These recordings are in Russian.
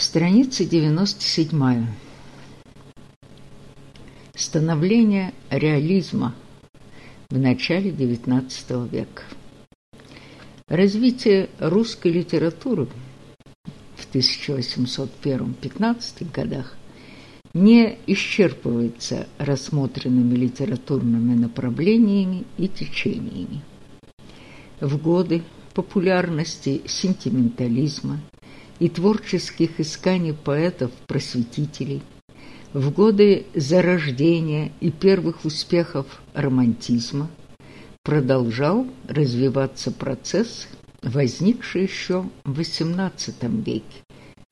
Страница 97. Становление реализма в начале XIX века. Развитие русской литературы в 1801-15 годах не исчерпывается рассмотренными литературными направлениями и течениями. В годы популярности сентиментализма и творческих исканий поэтов-просветителей, в годы зарождения и первых успехов романтизма продолжал развиваться процесс, возникший еще в XVIII веке,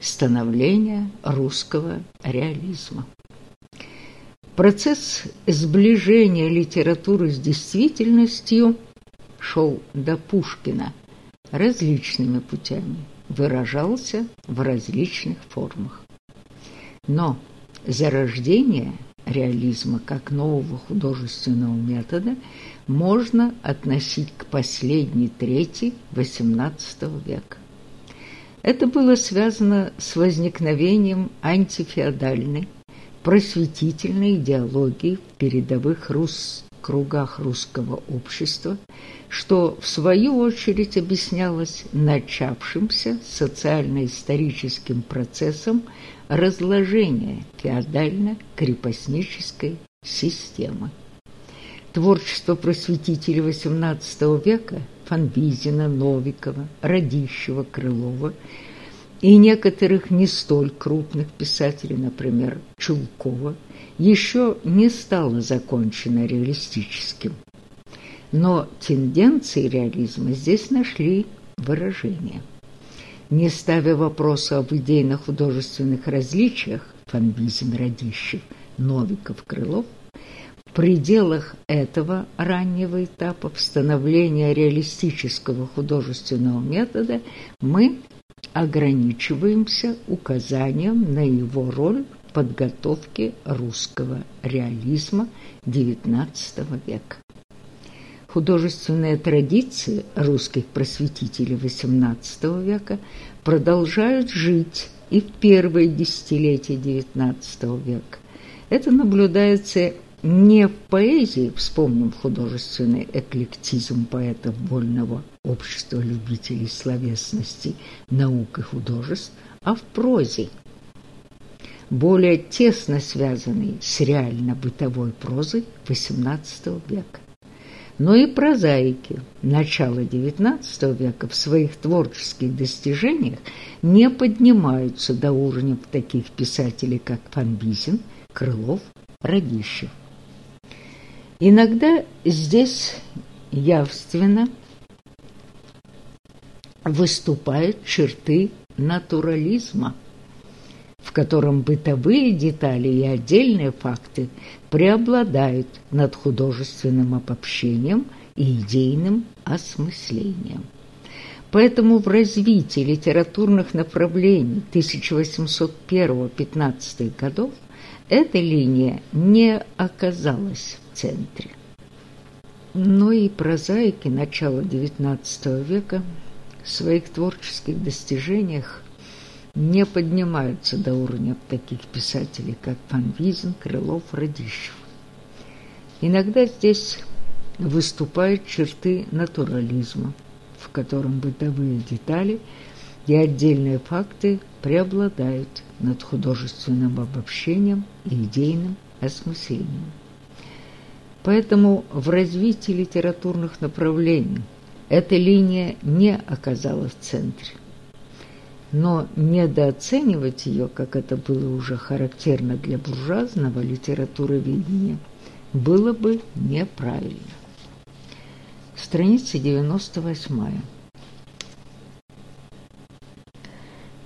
становления русского реализма. Процесс сближения литературы с действительностью шел до Пушкина различными путями, выражался в различных формах. Но зарождение реализма как нового художественного метода можно относить к последней трети XVIII века. Это было связано с возникновением антифеодальной, просветительной идеологии в передовых рус кругах русского общества, что в свою очередь объяснялось начавшимся социально-историческим процессом разложения феодально-крепостнической системы. Творчество просветителей XVIII века – Фанвизина, Новикова, Радищева, Крылова и некоторых не столь крупных писателей, например, Чулкова, еще не стало закончено реалистическим. Но тенденции реализма здесь нашли выражение. Не ставя вопроса об идейно-художественных различиях Фанвизин, Радищев, Новиков, Крылов, в пределах этого раннего этапа становления реалистического художественного метода мы ограничиваемся указанием на его роль подготовке русского реализма XIX века. Художественные традиции русских просветителей XVIII века продолжают жить и в первые десятилетия XIX века. Это наблюдается не в поэзии, вспомним художественный эклектизм поэтов вольного общества любителей словесности, наук и художеств, а в прозе, более тесно связанной с реально-бытовой прозой XVIII века. Но и прозаики начала XIX века в своих творческих достижениях не поднимаются до уровня таких писателей, как Фанвизин, Крылов, Радищев. Иногда здесь явственно выступают черты натурализма, в котором бытовые детали и отдельные факты преобладают над художественным обобщением и идейным осмыслением. Поэтому в развитии литературных направлений 1801-15 годов эта линия не оказалась центре. Но и прозаики начала XIX века в своих творческих достижениях не поднимаются до уровня таких писателей, как Фанвизин, Крылов, Радищев. Иногда здесь выступают черты натурализма, в котором бытовые детали и отдельные факты преобладают над художественным обобщением и идейным осмыслением. Поэтому в развитии литературных направлений эта линия не оказалась в центре. Но недооценивать ее, как это было уже характерно для буржуазного литературоведения, было бы неправильно. Страница 98.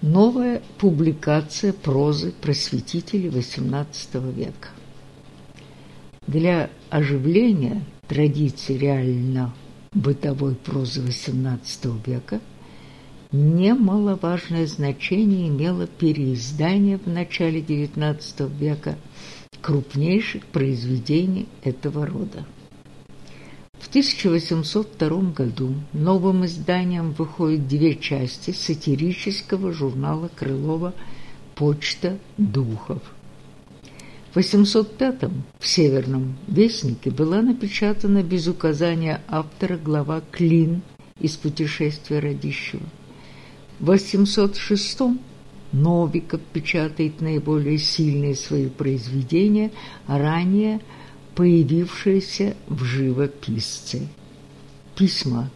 Новая публикация прозы просветителей XVIII века. Для оживления традиций реально-бытовой прозы XVIII века немаловажное значение имело переиздание в начале XIX века крупнейших произведений этого рода. В 1802 году новым изданием выходят две части сатирического журнала Крылова «Почта духов». В 805-м в «Северном вестнике» была напечатана без указания автора глава «Клин» из «Путешествия Радищева». В 806-м Новиков печатает наиболее сильные свои произведения, ранее появившиеся в живописце. Письма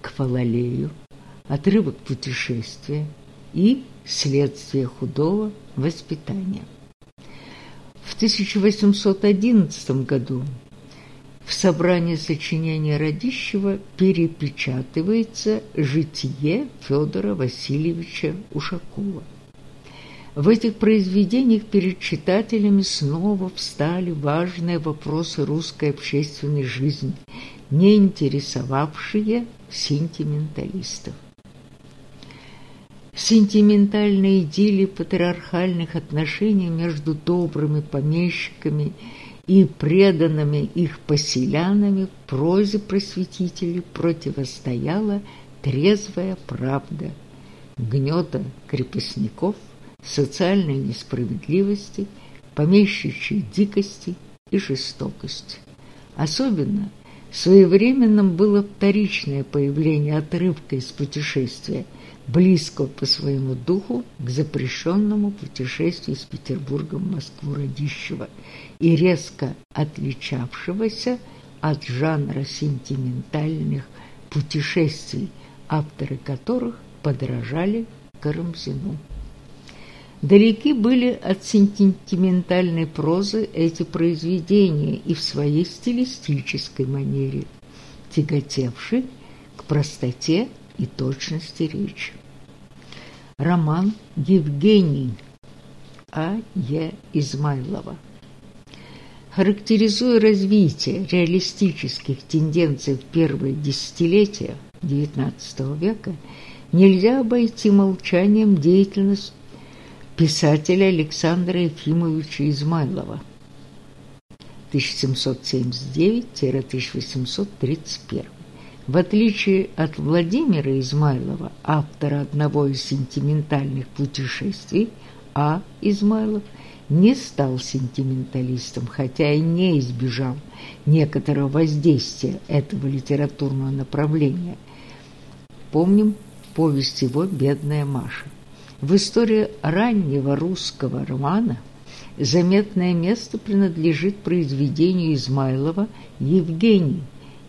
к Фалалею, отрывок путешествия и следствие худого воспитания. В 1811 году в собрании сочинения Радищева перепечатывается «Житие Федора Васильевича Ушакова». В этих произведениях перед читателями снова встали важные вопросы русской общественной жизни, не интересовавшие сентименталистов. Сентиментальные идиллии патриархальных отношений между добрыми помещиками и преданными их поселянами прозе просветителей противостояла трезвая правда гнета крепостников, социальной несправедливости, помещичьей дикости и жестокости. Особенно своевременным было вторичное появление отрывка из путешествия – близкого по своему духу к запрещенному путешествию из Петербурга в Москву Радищева и резко отличавшегося от жанра сентиментальных путешествий, авторы которых подражали Карамзину. Далеки были от сентиментальной прозы эти произведения и в своей стилистической манере, тяготевшие к простоте и точности речи. Роман «Евгений» А. Е. Измайлова. Характеризуя развитие реалистических тенденций в первые десятилетия XIX века, нельзя обойти молчанием деятельность писателя Александра Ефимовича Измайлова 1779-1831. В отличие от Владимира Измайлова, автора одного из сентиментальных путешествий, А. Измайлов не стал сентименталистом, хотя и не избежал некоторого воздействия этого литературного направления. Помним повесть его «Бедная Маша». В истории раннего русского романа заметное место принадлежит произведению Измайлова «Евгений»,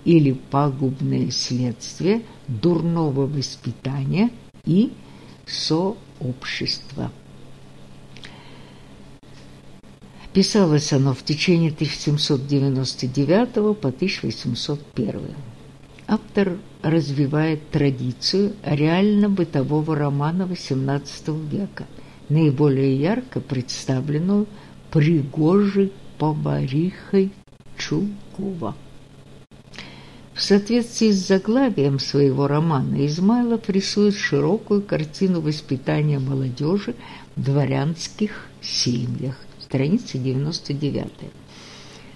или пагубные следствия дурного воспитания и сообщества. Писалось оно в течение 1799 по 1801. Автор развивает традицию реально-бытового романа XVIII века, наиболее ярко представленную Пригожей поварихой Чулкова. В соответствии с заглавием своего романа Измайлов рисует широкую картину воспитания молодежи в дворянских семьях. Страница 99.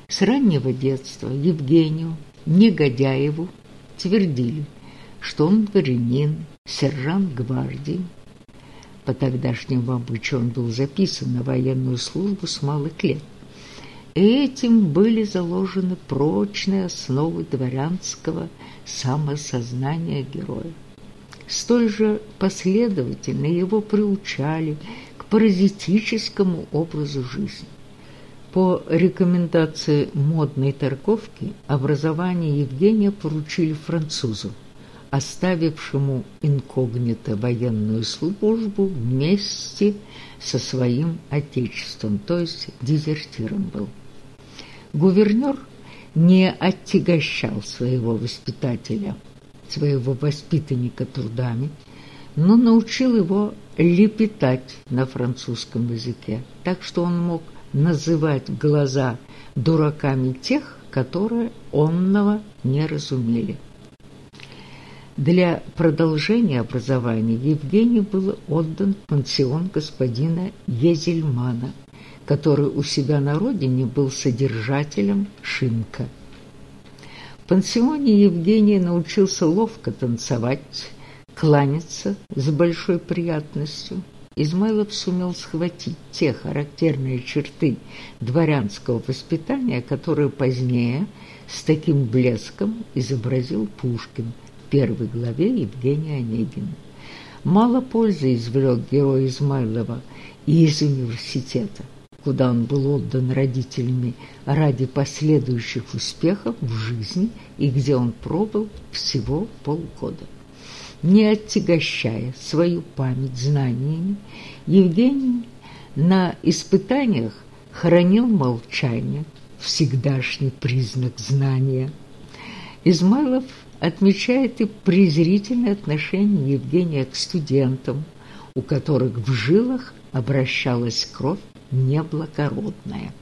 С раннего детства Евгению Негодяеву твердили, что он дворянин, сержант гвардии. По тогдашнему обычаю он был записан на военную службу с малых лет. Этим были заложены прочные основы дворянского самосознания героя. Столь же последовательно его приучали паразитическому образу жизни. По рекомендации модной торговки образование Евгения поручили французу, оставившему инкогнито военную службу вместе со своим отечеством, то есть дезертиром был. Гувернер не отягощал своего воспитателя, своего воспитанника трудами, но научил его лепетать на французском языке, так что он мог называть глаза дураками тех, которые онного не разумели. Для продолжения образования Евгений был отдан пансион господина Езельмана – который у себя на родине был содержателем шинка. В пансионе Евгений научился ловко танцевать, кланяться с большой приятностью, Измайлов сумел схватить те характерные черты дворянского воспитания, которые позднее с таким блеском изобразил Пушкин в первой главе Евгения Онегина. Мало пользы извлек герой Измайлова и из университета, куда он был отдан родителями ради последующих успехов в жизни и где он пробыл всего полгода. Не отягощая свою память знаниями, Евгений на испытаниях хранил молчание, всегдашний признак знания. Измайлов отмечает и презрительное отношение Евгения к студентам, у которых в жилах обращалась кровь неблагородная.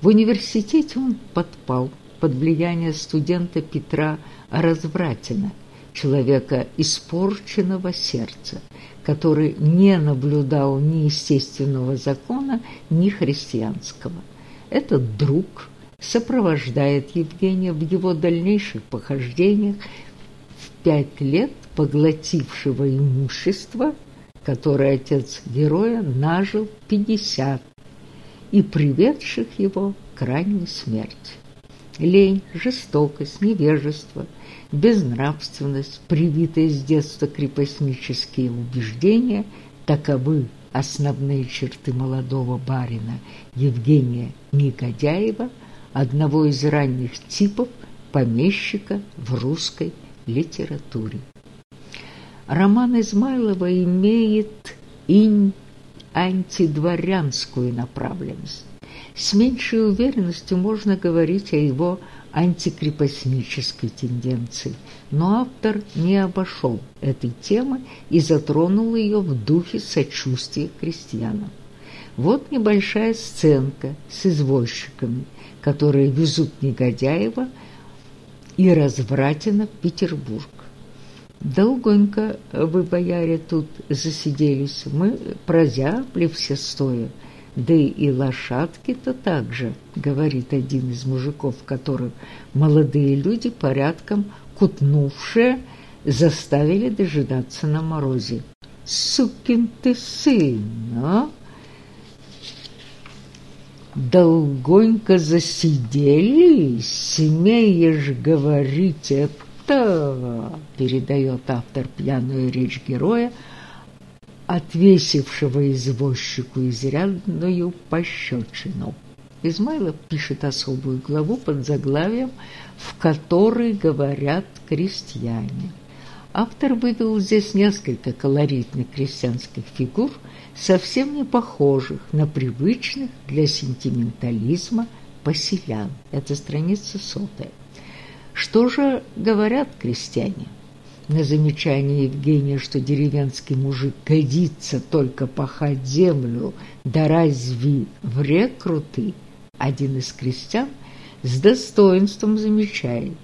В университете он подпал под влияние студента Петра Развратина, человека испорченного сердца, который не наблюдал ни естественного закона, ни христианского. Этот друг сопровождает Евгения в его дальнейших похождениях в пять лет поглотившего имущество, которое отец героя нажил пятьдесят и приведших его к крайней смерти. Лень, жестокость, невежество, безнравственность, привитые с детства крепостнические убеждения – таковы основные черты молодого барина Евгения Негодяева – одного из ранних типов помещика в русской литературе. Роман Измайлова имеет и антидворянскую направленность. С меньшей уверенностью можно говорить о его антикрепостнической тенденции, но автор не обошел этой темы и затронул ее в духе сочувствия крестьянам. Вот небольшая сценка с извозчиками – которые везут Негодяева и Развратина в Петербург. Долгонько вы, бояре, тут засиделись, мы прозябли все стоя, да и лошадки-то так же, говорит один из мужиков, которых молодые люди порядком кутнувшие заставили дожидаться на морозе. «Сукин ты сын, а!» долгонько засиделись, смеешь говорить это, передает автор пьяную речь героя, отвесившего извозчику изрядную пощечину. Измайлов пишет особую главу под заглавием, в которой говорят крестьяне. Автор вывел здесь несколько колоритных крестьянских фигур – совсем не похожих на привычных для сентиментализма поселян. Это страница сотая. Что же говорят крестьяне? На замечание Евгения, что деревенский мужик годится только пахать землю, да разве в рекруты, один из крестьян с достоинством замечает,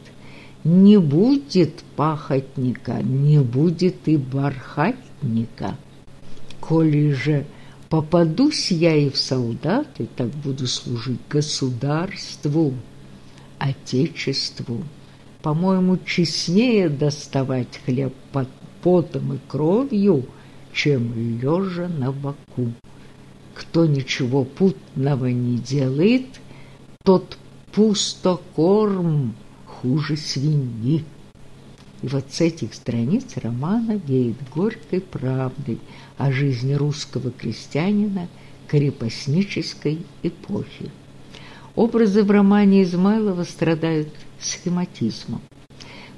не будет пахотника, не будет и бархатника. Коли же попадусь я и в солдаты, так буду служить государству, отечеству. По-моему, честнее доставать хлеб под потом и кровью, чем лежа на боку. Кто ничего путного не делает, тот пустокорм хуже свиньи. И вот с этих страниц романа веет горькой правдой о жизни русского крестьянина крепостнической эпохи. Образы в романе Измайлова страдают схематизмом.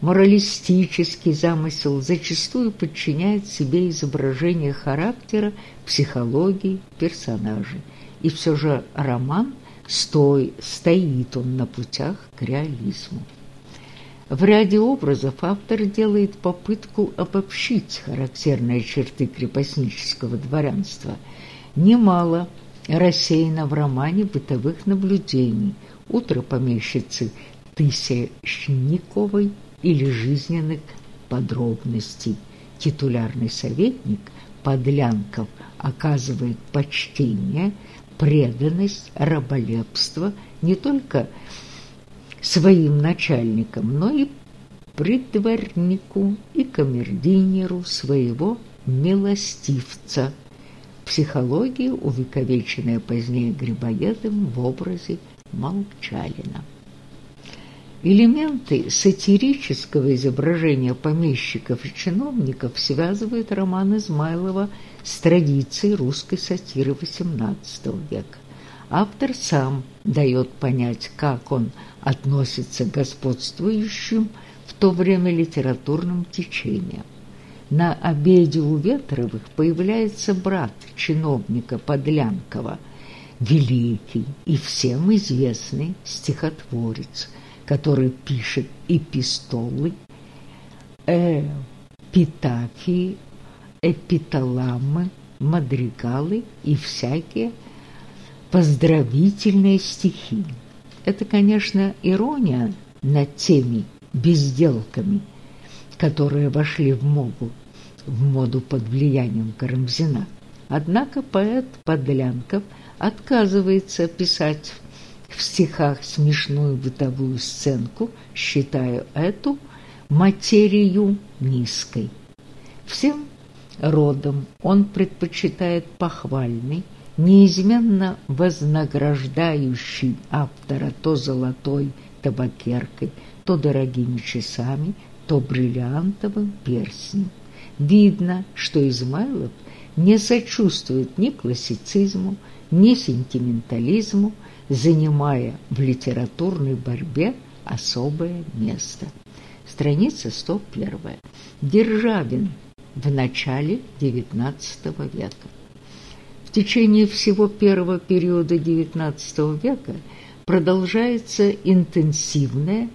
Моралистический замысел зачастую подчиняет себе изображение характера, психологии персонажей. И все же роман стой, стоит он на путях к реализму. В ряде образов автор делает попытку обобщить характерные черты крепостнического дворянства. Немало рассеяно в романе бытовых наблюдений «Утро помещицы» Тысячниковой или жизненных подробностей. Титулярный советник Подлянков оказывает почтение, преданность, раболепство не только своим начальникам, но и предварнику и камердинеру своего милостивца, психологии, увековеченная позднее Грибоедом в образе Молчалина. Элементы сатирического изображения помещиков и чиновников связывает роман Измайлова с традицией русской сатиры XVIII века. Автор сам дает понять, как он относится к господствующим в то время литературным течениям. На обеде у Ветровых появляется брат чиновника Подлянкова, великий и всем известный стихотворец – который пишет эпистолы, эпитафии, эпиталамы, мадригалы и всякие поздравительные стихи. Это, конечно, ирония над теми безделками, которые вошли в моду, в моду под влиянием Карамзина. Однако поэт Подлянков отказывается писать стихах смешную бытовую сценку, считаю эту материю низкой. Всем родом он предпочитает похвальный, неизменно вознаграждающий автора то золотой табакеркой, то дорогими часами, то бриллиантовым перстнем. Видно, что Измайлов не сочувствует ни классицизму, ни сентиментализму, занимая в литературной борьбе особое место. Страница 101. Державин в начале XIX века. В течение всего первого периода XIX века продолжается интенсивная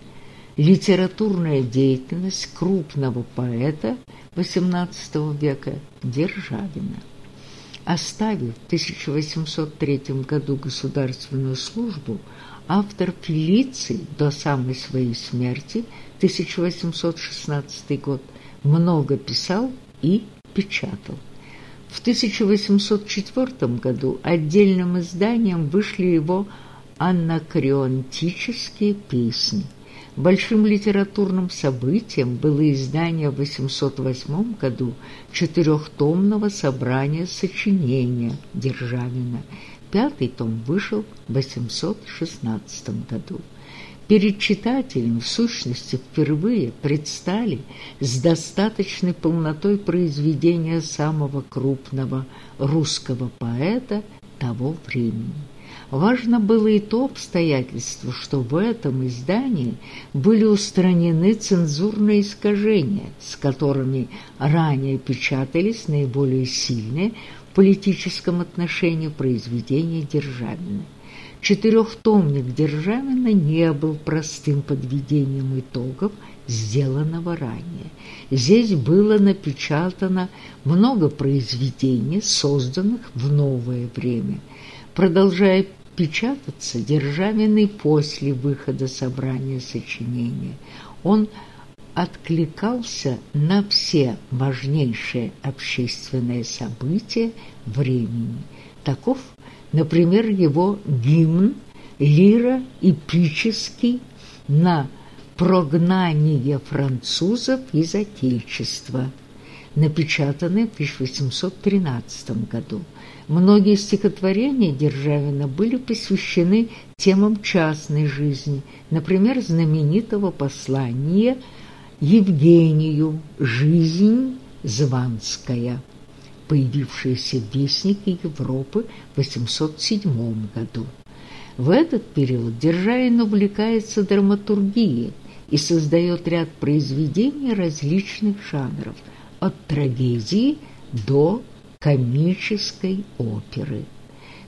литературная деятельность крупного поэта XVIII века Державина. Оставив в 1803 году государственную службу, автор Фелиций до самой своей смерти, 1816 год, много писал и печатал. В 1804 году отдельным изданием вышли его анакреонтические песни – Большим литературным событием было издание в 808 году четырехтомного собрания сочинения Державина. Пятый том вышел в 816 году. Перед читателем, в сущности, впервые предстали с достаточной полнотой произведения самого крупного русского поэта того времени. Важно было и то обстоятельство, что в этом издании были устранены цензурные искажения, с которыми ранее печатались наиболее сильные в политическом отношении произведения Державина. Четырехтомник Державина не был простым подведением итогов, сделанного ранее. Здесь было напечатано много произведений, созданных в новое время – продолжая печататься Державиной после выхода собрания сочинения. Он откликался на все важнейшие общественные события времени. Таков, например, его гимн лира эпический на прогнание французов из Отечества, напечатанный в 1813 году. Многие стихотворения Державина были посвящены темам частной жизни, например, знаменитого послания Евгению «Жизнь Званская», появившееся в Вестнике Европы в 807 году. В этот период Державин увлекается драматургией и создает ряд произведений различных жанров, от трагедии до комической оперы.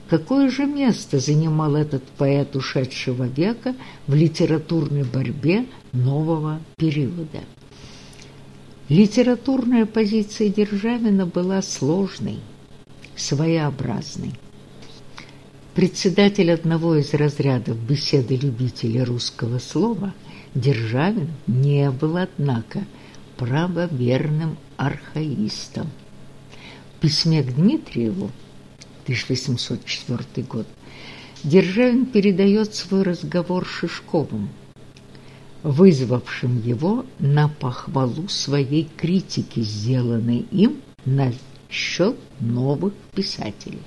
Какое же место занимал этот поэт ушедшего века в литературной борьбе нового периода? Литературная позиция Державина была сложной, своеобразной. Председатель одного из разрядов беседы любителей русского слова Державин не был, однако, правоверным архаистом письме к Дмитриеву, 1804 год, Державин передает свой разговор Шишковым, вызвавшим его на похвалу своей критики, сделанной им на счет новых писателей.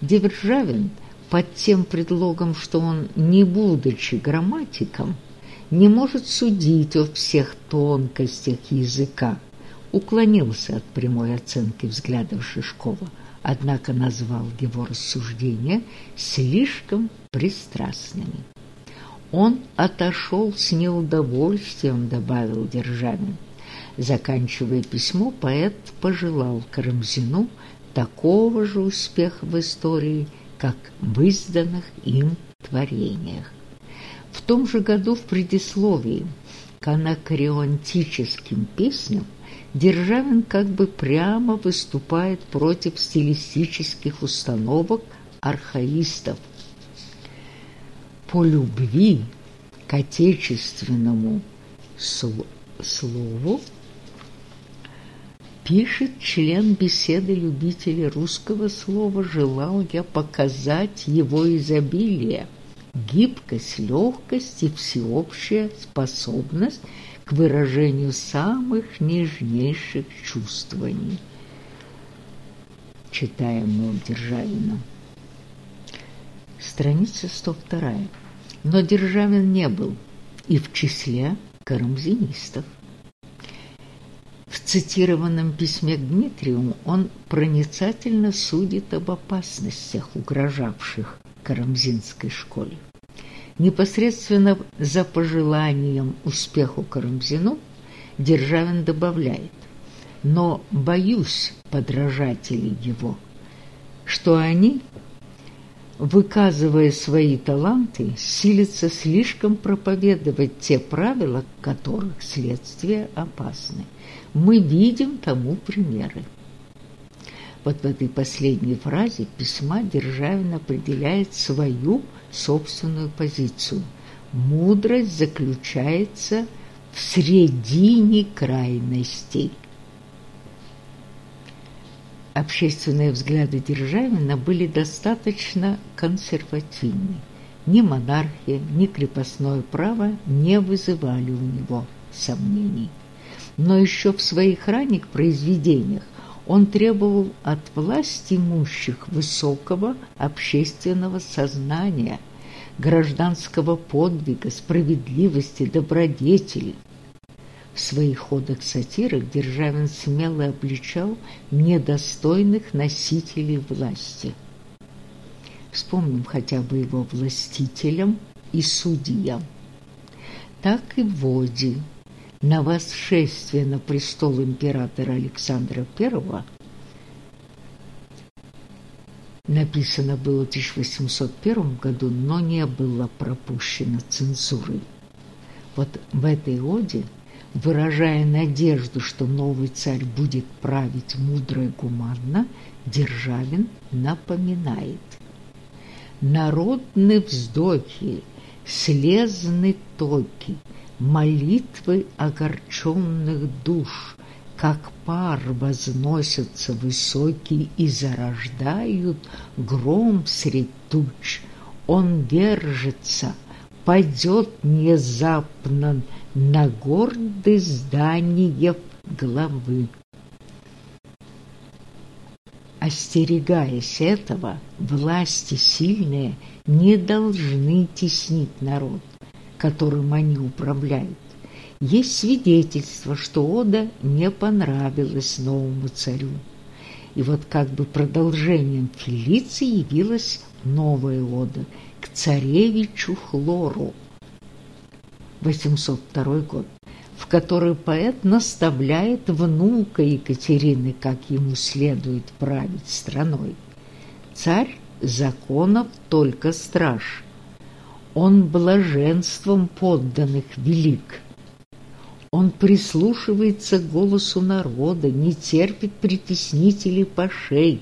Державин под тем предлогом, что он, не будучи грамматиком, не может судить о всех тонкостях языка, уклонился от прямой оценки взглядов Шишкова, однако назвал его рассуждения слишком пристрастными. Он отошел с неудовольствием, добавил Державин. Заканчивая письмо, поэт пожелал Карамзину такого же успеха в истории, как в изданных им творениях. В том же году в предисловии к анакреонтическим песням Державин как бы прямо выступает против стилистических установок архаистов. По любви к отечественному слову Пишет член беседы любителей русского слова, желал я показать его изобилие, гибкость, легкость и всеобщая способность к выражению самых нежнейших чувствований. Читаем мы Державина. Страница 102. Но Державин не был и в числе карамзинистов. В цитированном письме к Дмитрию он проницательно судит об опасностях, угрожавших Карамзинской школе. Непосредственно за пожеланием успеху Карамзину Державин добавляет «Но боюсь подражателей его, что они выказывая свои таланты, силится слишком проповедовать те правила, которых следствия опасны. Мы видим тому примеры. Вот в этой последней фразе письма Державин определяет свою собственную позицию. Мудрость заключается в средине крайностей. Общественные взгляды Державина были достаточно консервативны. Ни монархия, ни крепостное право не вызывали у него сомнений. Но еще в своих ранних произведениях он требовал от власти имущих высокого общественного сознания, гражданского подвига, справедливости, добродетели – в своих ходах сатирах Державин смело обличал недостойных носителей власти. Вспомним хотя бы его властителям и судьям. Так и в Воде на восшествие на престол императора Александра I написано было в 1801 году, но не было пропущено цензурой. Вот в этой оде – выражая надежду, что новый царь будет править мудро и гуманно, Державин напоминает. Народные вздохи, слезны токи, молитвы огорченных душ, как пар возносятся высокий и зарождают гром средь туч. Он держится, падет внезапно на гордое здание главы. Остерегаясь этого, власти сильные не должны теснить народ, которым они управляют. Есть свидетельство, что Ода не понравилась новому царю. И вот как бы продолжением Фелиции явилась новая Ода к царевичу Хлору, 802 год, в которой поэт наставляет внука Екатерины, как ему следует править страной. Царь законов только страж. Он блаженством подданных велик. Он прислушивается к голосу народа, не терпит притеснителей пошей,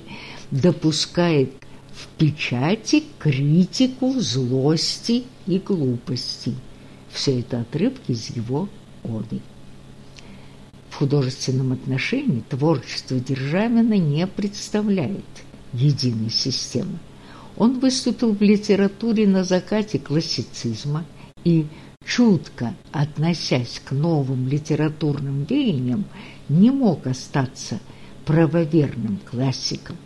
допускает в печати критику злости и глупости. Все это отрывки из его оды. В художественном отношении творчество Державина не представляет единой системы. Он выступил в литературе на закате классицизма и, чутко относясь к новым литературным веяниям, не мог остаться правоверным классиком.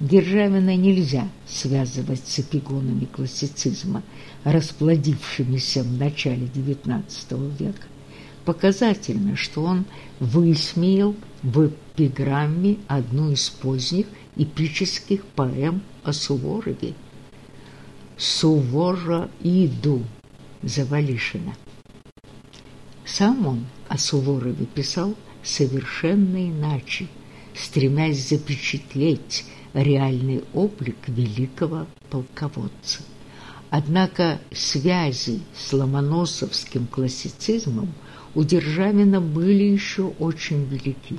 Державина нельзя связывать с эпигонами классицизма, расплодившимися в начале XIX века. Показательно, что он высмеял в эпиграмме одну из поздних эпических поэм о Суворове «Сувора иду» Завалишина. Сам он о Суворове писал совершенно иначе, стремясь запечатлеть реальный облик великого полководца. Однако связи с ломоносовским классицизмом у Державина были еще очень велики.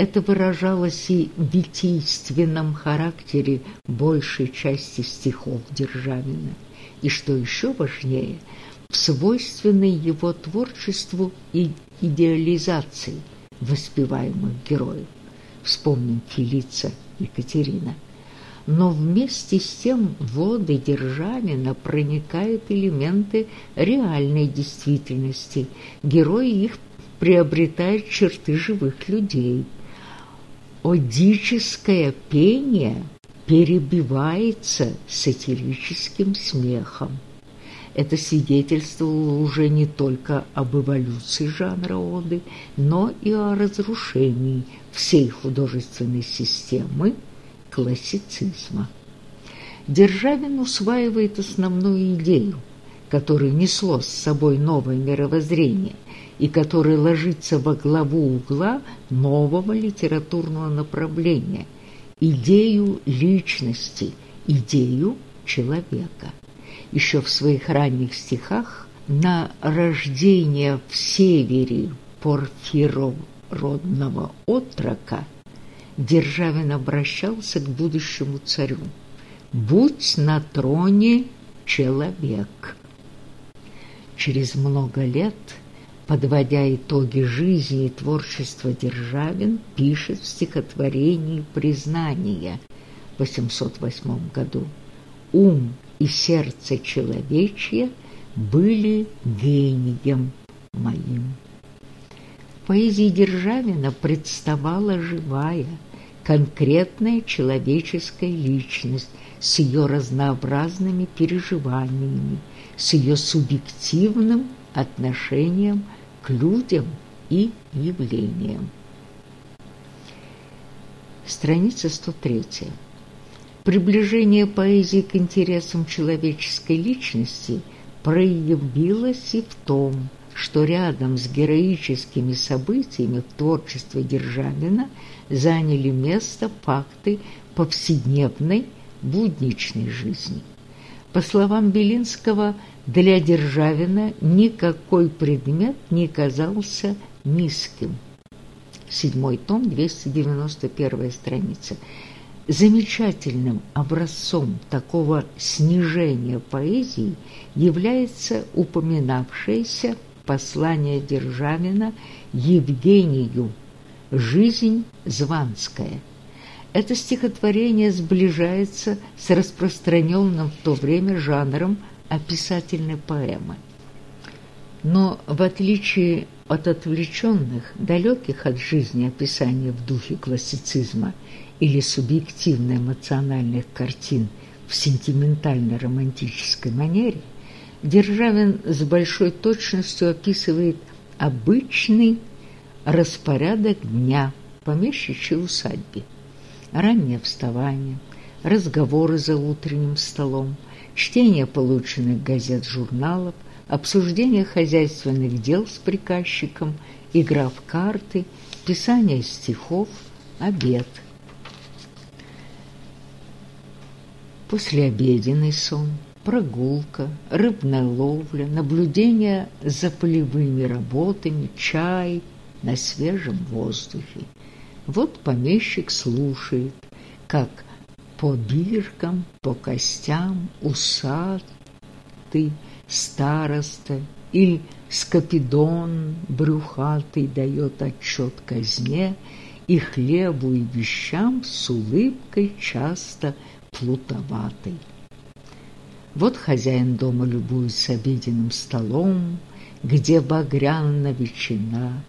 Это выражалось и в витийственном характере большей части стихов Державина, и, что еще важнее, в свойственной его творчеству и идеализации воспеваемых героев. Вспомним Фелица Екатерина. Но вместе с тем в воды Державина проникают элементы реальной действительности. Герои их приобретают черты живых людей. Одическое пение перебивается сатирическим смехом. Это свидетельствовало уже не только об эволюции жанра оды, но и о разрушении всей художественной системы классицизма. Державин усваивает основную идею, которая несло с собой новое мировоззрение и которая ложится во главу угла нового литературного направления – идею личности, идею человека еще в своих ранних стихах на рождение в севере порфирородного отрока Державин обращался к будущему царю. «Будь на троне человек». Через много лет, подводя итоги жизни и творчества Державин, пишет в стихотворении «Признание» в 808 году. «Ум и сердце человечье были гением моим. В поэзии Державина представала живая, конкретная человеческая личность с ее разнообразными переживаниями, с ее субъективным отношением к людям и явлениям. Страница 103. Приближение поэзии к интересам человеческой личности проявилось и в том, что рядом с героическими событиями в творчестве Державина заняли место факты повседневной будничной жизни. По словам Белинского, для Державина никакой предмет не казался низким. Седьмой том, 291 страница. Замечательным образцом такого снижения поэзии является упоминавшееся послание Державина Евгению «Жизнь Званская». Это стихотворение сближается с распространенным в то время жанром описательной поэмы. Но в отличие от отвлеченных, далеких от жизни описаний в духе классицизма или субъективно-эмоциональных картин в сентиментально-романтической манере, Державин с большой точностью описывает обычный распорядок дня помещичьей усадьбе. Раннее вставание, разговоры за утренним столом, чтение полученных газет, журналов, обсуждение хозяйственных дел с приказчиком, игра в карты, писание стихов, обед – послеобеденный сон, прогулка, рыбная ловля, наблюдение за полевыми работами, чай на свежем воздухе. Вот помещик слушает, как по биркам, по костям усатый староста или скопидон брюхатый дает отчет казне, и хлебу и вещам с улыбкой часто плутоватый. Вот хозяин дома любуется обеденным столом, где багряна ветчина,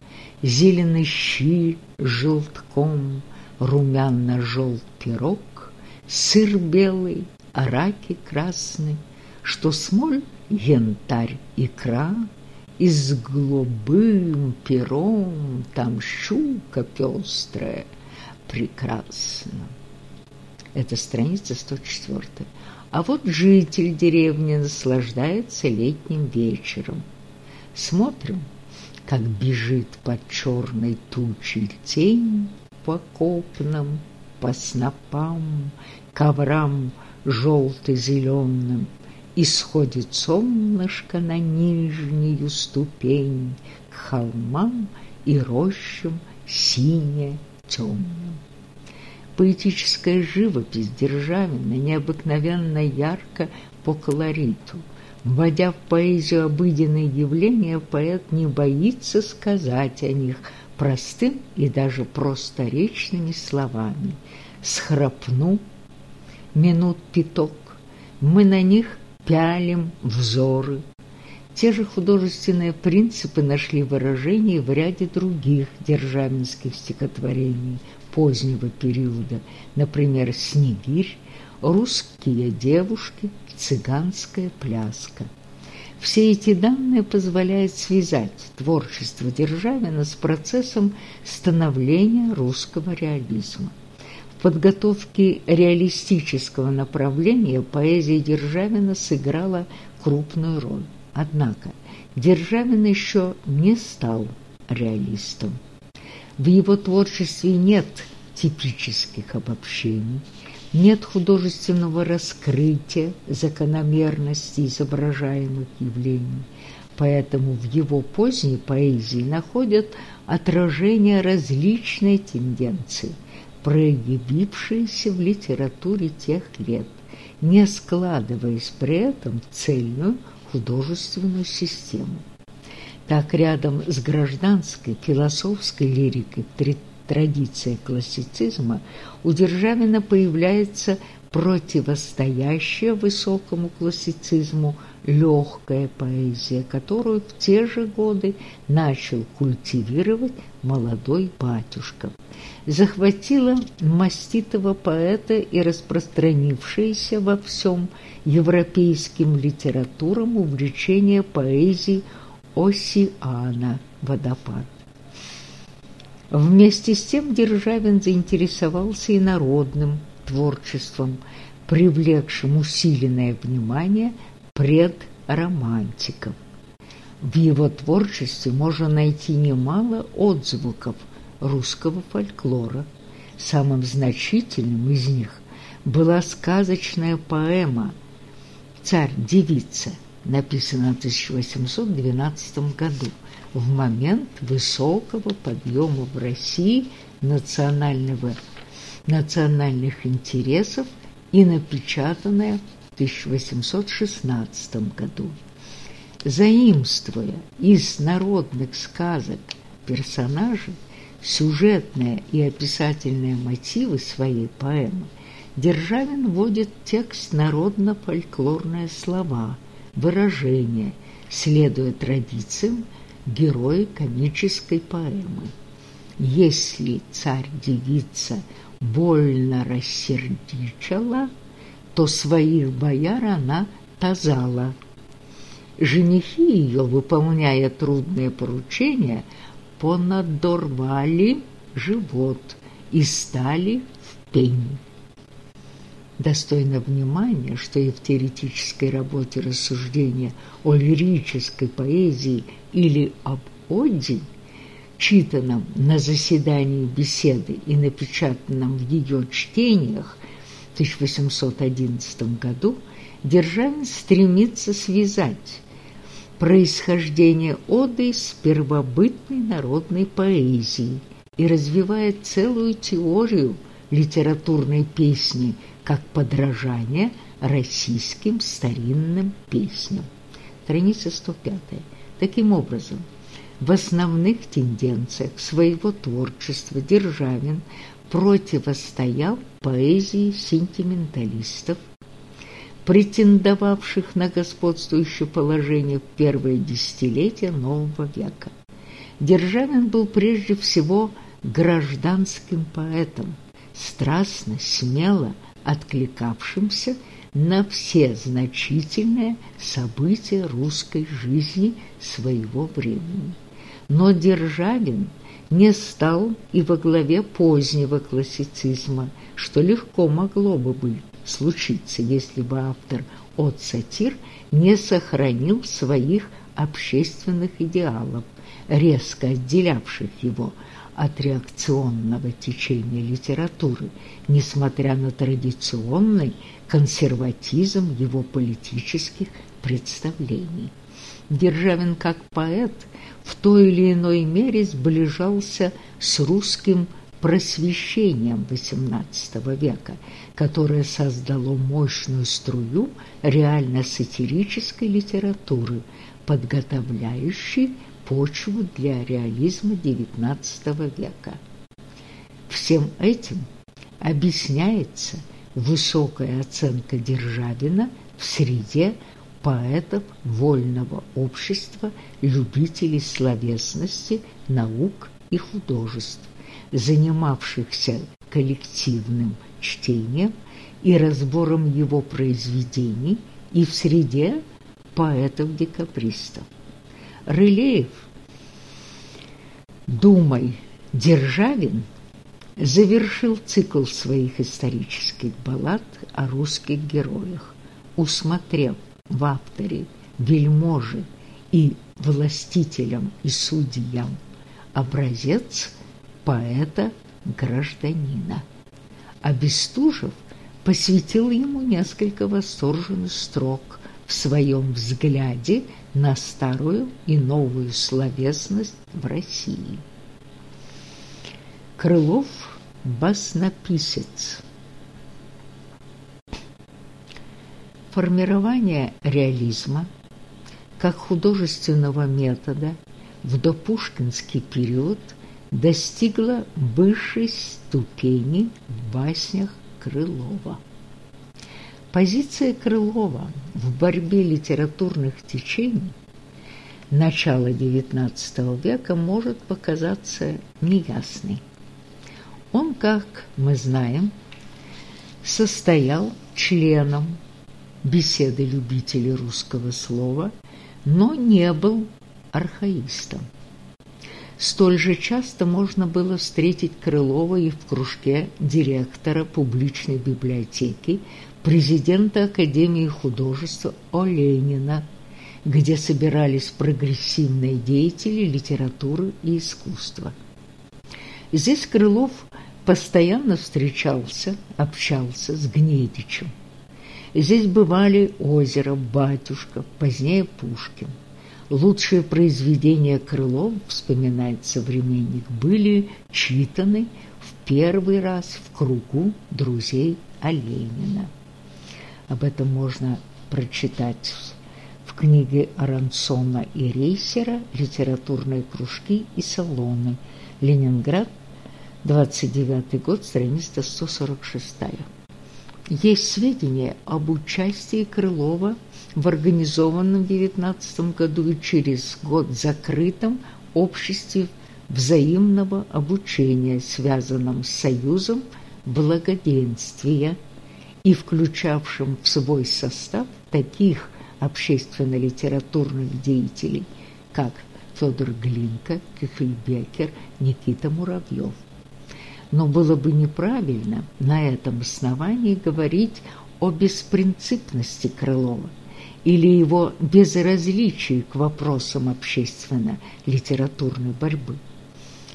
зеленый щи желтком, румяно-желт пирог, сыр белый, араки красный, что смоль янтарь икра, и с голубым пером там щука пестрая, прекрасно. Это страница 104. А вот житель деревни наслаждается летним вечером. Смотрим, как бежит под черной тучей тень по копнам, по снопам, коврам желто-зеленым, и сходит солнышко на нижнюю ступень к холмам и рощам сине-темным. Поэтическая живопись Державина необыкновенно ярко по колориту. Вводя в поэзию обыденные явления, поэт не боится сказать о них простым и даже просторечными словами. «Схрапну, минут пяток, мы на них пялим взоры. Те же художественные принципы нашли выражение в ряде других державинских стихотворений позднего периода, например, «Снегирь», «Русские девушки», «Цыганская пляска». Все эти данные позволяют связать творчество Державина с процессом становления русского реализма подготовке реалистического направления поэзия Державина сыграла крупную роль. Однако Державин еще не стал реалистом. В его творчестве нет типических обобщений, нет художественного раскрытия закономерности изображаемых явлений, поэтому в его поздней поэзии находят отражение различной тенденции – проявившиеся в литературе тех лет, не складываясь при этом в цельную художественную систему. Так рядом с гражданской философской лирикой в традиции классицизма у Державина появляется противостоящая высокому классицизму легкая поэзия, которую в те же годы начал культивировать молодой батюшка. Захватила маститого поэта и распространившееся во всем европейским литературам увлечение поэзии Осиана «Водопад». Вместе с тем Державин заинтересовался и народным творчеством, привлекшим усиленное внимание предромантиков. В его творчестве можно найти немало отзвуков русского фольклора. Самым значительным из них была сказочная поэма «Царь-девица», написанная в 1812 году, в момент высокого подъема в России национального национальных интересов и напечатанная в 1816 году. Заимствуя из народных сказок персонажей сюжетные и описательные мотивы своей поэмы, Державин вводит текст народно-фольклорные слова, выражения, следуя традициям героя комической поэмы. Если царь-девица больно рассердичала, то своих бояр она тазала. Женихи ее, выполняя трудные поручения, понадорвали живот и стали в пень. Достойно внимания, что и в теоретической работе рассуждения о лирической поэзии или об оде читанном на заседании беседы и напечатанном в ее чтениях в 1811 году, Державин стремится связать происхождение оды с первобытной народной поэзией и развивает целую теорию литературной песни как подражание российским старинным песням. Страница 105. Таким образом, в основных тенденциях своего творчества Державин противостоял поэзии сентименталистов, претендовавших на господствующее положение в первые десятилетия нового века. Державин был прежде всего гражданским поэтом, страстно, смело откликавшимся на все значительные события русской жизни своего времени. Но Державин не стал и во главе позднего классицизма, что легко могло бы быть случиться, если бы автор от сатир не сохранил своих общественных идеалов, резко отделявших его от реакционного течения литературы, несмотря на традиционный консерватизм его политических представлений. Державин как поэт в той или иной мере сближался с русским просвещением XVIII века, которое создало мощную струю реально-сатирической литературы, подготовляющей почву для реализма XIX века. Всем этим объясняется высокая оценка Державина в среде поэтов вольного общества, любителей словесности, наук и художеств, занимавшихся коллективным чтением и разбором его произведений и в среде поэтов-декабристов. Рылеев, Думай, Державин завершил цикл своих исторических баллад о русских героях, усмотрев в авторе вельможи и властителям и судьям образец поэта-гражданина. А Бестужев посвятил ему несколько восторженных строк в своем взгляде на старую и новую словесность в России. Крылов – баснописец. Формирование реализма как художественного метода в допушкинский период достигло высшей ступени в баснях Крылова. Позиция Крылова в борьбе литературных течений начала XIX века может показаться неясной. Он, как мы знаем, состоял членом беседы любителей русского слова, но не был архаистом. Столь же часто можно было встретить Крылова и в кружке директора публичной библиотеки президента Академии художества Оленина, где собирались прогрессивные деятели литературы и искусства. Здесь Крылов постоянно встречался, общался с Гнедичем. Здесь бывали Озеро, Батюшка, позднее Пушкин. Лучшие произведения Крылова, вспоминает современник, были читаны в первый раз в кругу друзей Оленина. Об этом можно прочитать в книге Арансона и Рейсера «Литературные кружки и салоны. Ленинград, 29 год, страница 146». Есть сведения об участии Крылова в организованном в 19 году и через год закрытом обществе взаимного обучения, связанном с Союзом благоденствия – и включавшим в свой состав таких общественно-литературных деятелей, как Федор Глинка, Кюхельбекер, Никита Муравьев. Но было бы неправильно на этом основании говорить о беспринципности Крылова или его безразличии к вопросам общественно-литературной борьбы.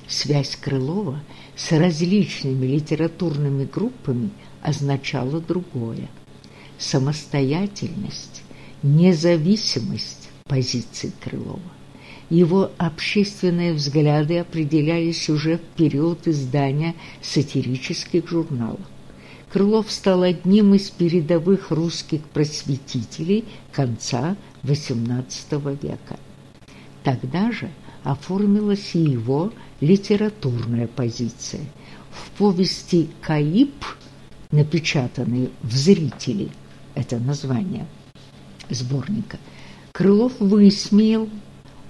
Связь Крылова с различными литературными группами – означало другое – самостоятельность, независимость позиции Крылова. Его общественные взгляды определялись уже в период издания сатирических журналов. Крылов стал одним из передовых русских просветителей конца XVIII века. Тогда же оформилась и его литературная позиция. В повести «Каип» напечатанный в «Зрители», это название сборника, Крылов высмеял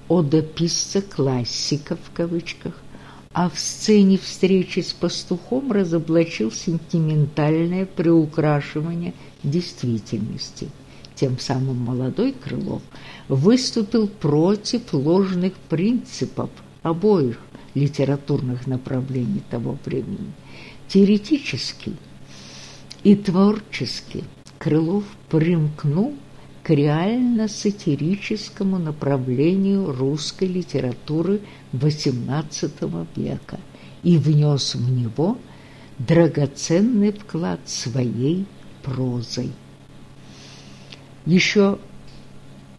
одописца классика в кавычках, а в сцене встречи с пастухом разоблачил сентиментальное приукрашивание действительности. Тем самым молодой Крылов выступил против ложных принципов обоих литературных направлений того времени. Теоретически и творчески Крылов примкнул к реально-сатирическому направлению русской литературы XVIII века и внес в него драгоценный вклад своей прозой. Еще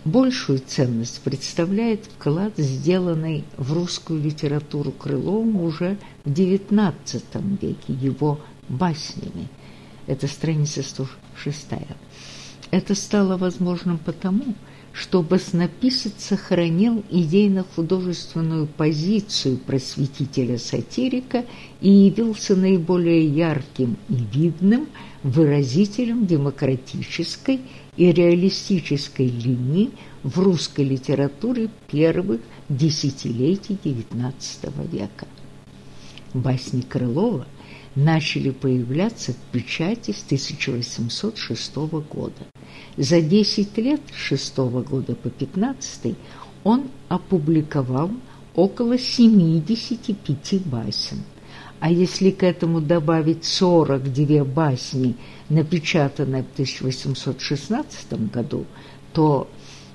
большую ценность представляет вклад, сделанный в русскую литературу Крыловым уже в XIX веке его баснями. Это страница 106. Это стало возможным потому, что баснописец сохранил идейно-художественную позицию просветителя-сатирика и явился наиболее ярким и видным выразителем демократической и реалистической линии в русской литературе первых десятилетий XIX века. Басни Крылова – начали появляться в печати с 1806 года. За 10 лет с 6 года по 15 он опубликовал около 75 басен. А если к этому добавить 42 басни, напечатанные в 1816 году, то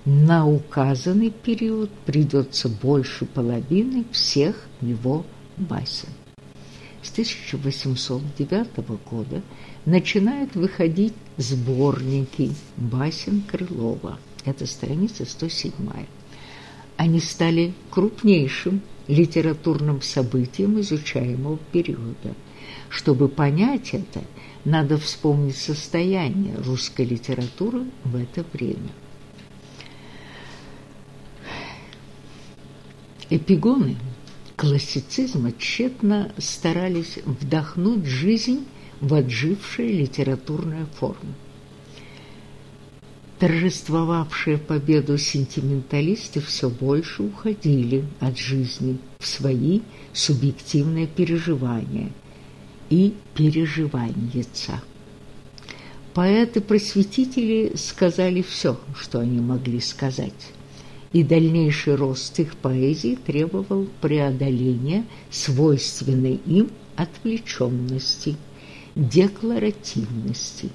на указанный период придется больше половины всех его басен 1809 года начинают выходить сборники басен Крылова. Это страница 107. Они стали крупнейшим литературным событием изучаемого периода. Чтобы понять это, надо вспомнить состояние русской литературы в это время. Эпигоны классицизма тщетно старались вдохнуть жизнь в отжившие литературные формы. Торжествовавшие победу сентименталисты все больше уходили от жизни в свои субъективные переживания и переживаньица. Поэты-просветители сказали все, что они могли сказать и дальнейший рост их поэзии требовал преодоления свойственной им отвлеченности, декларативности.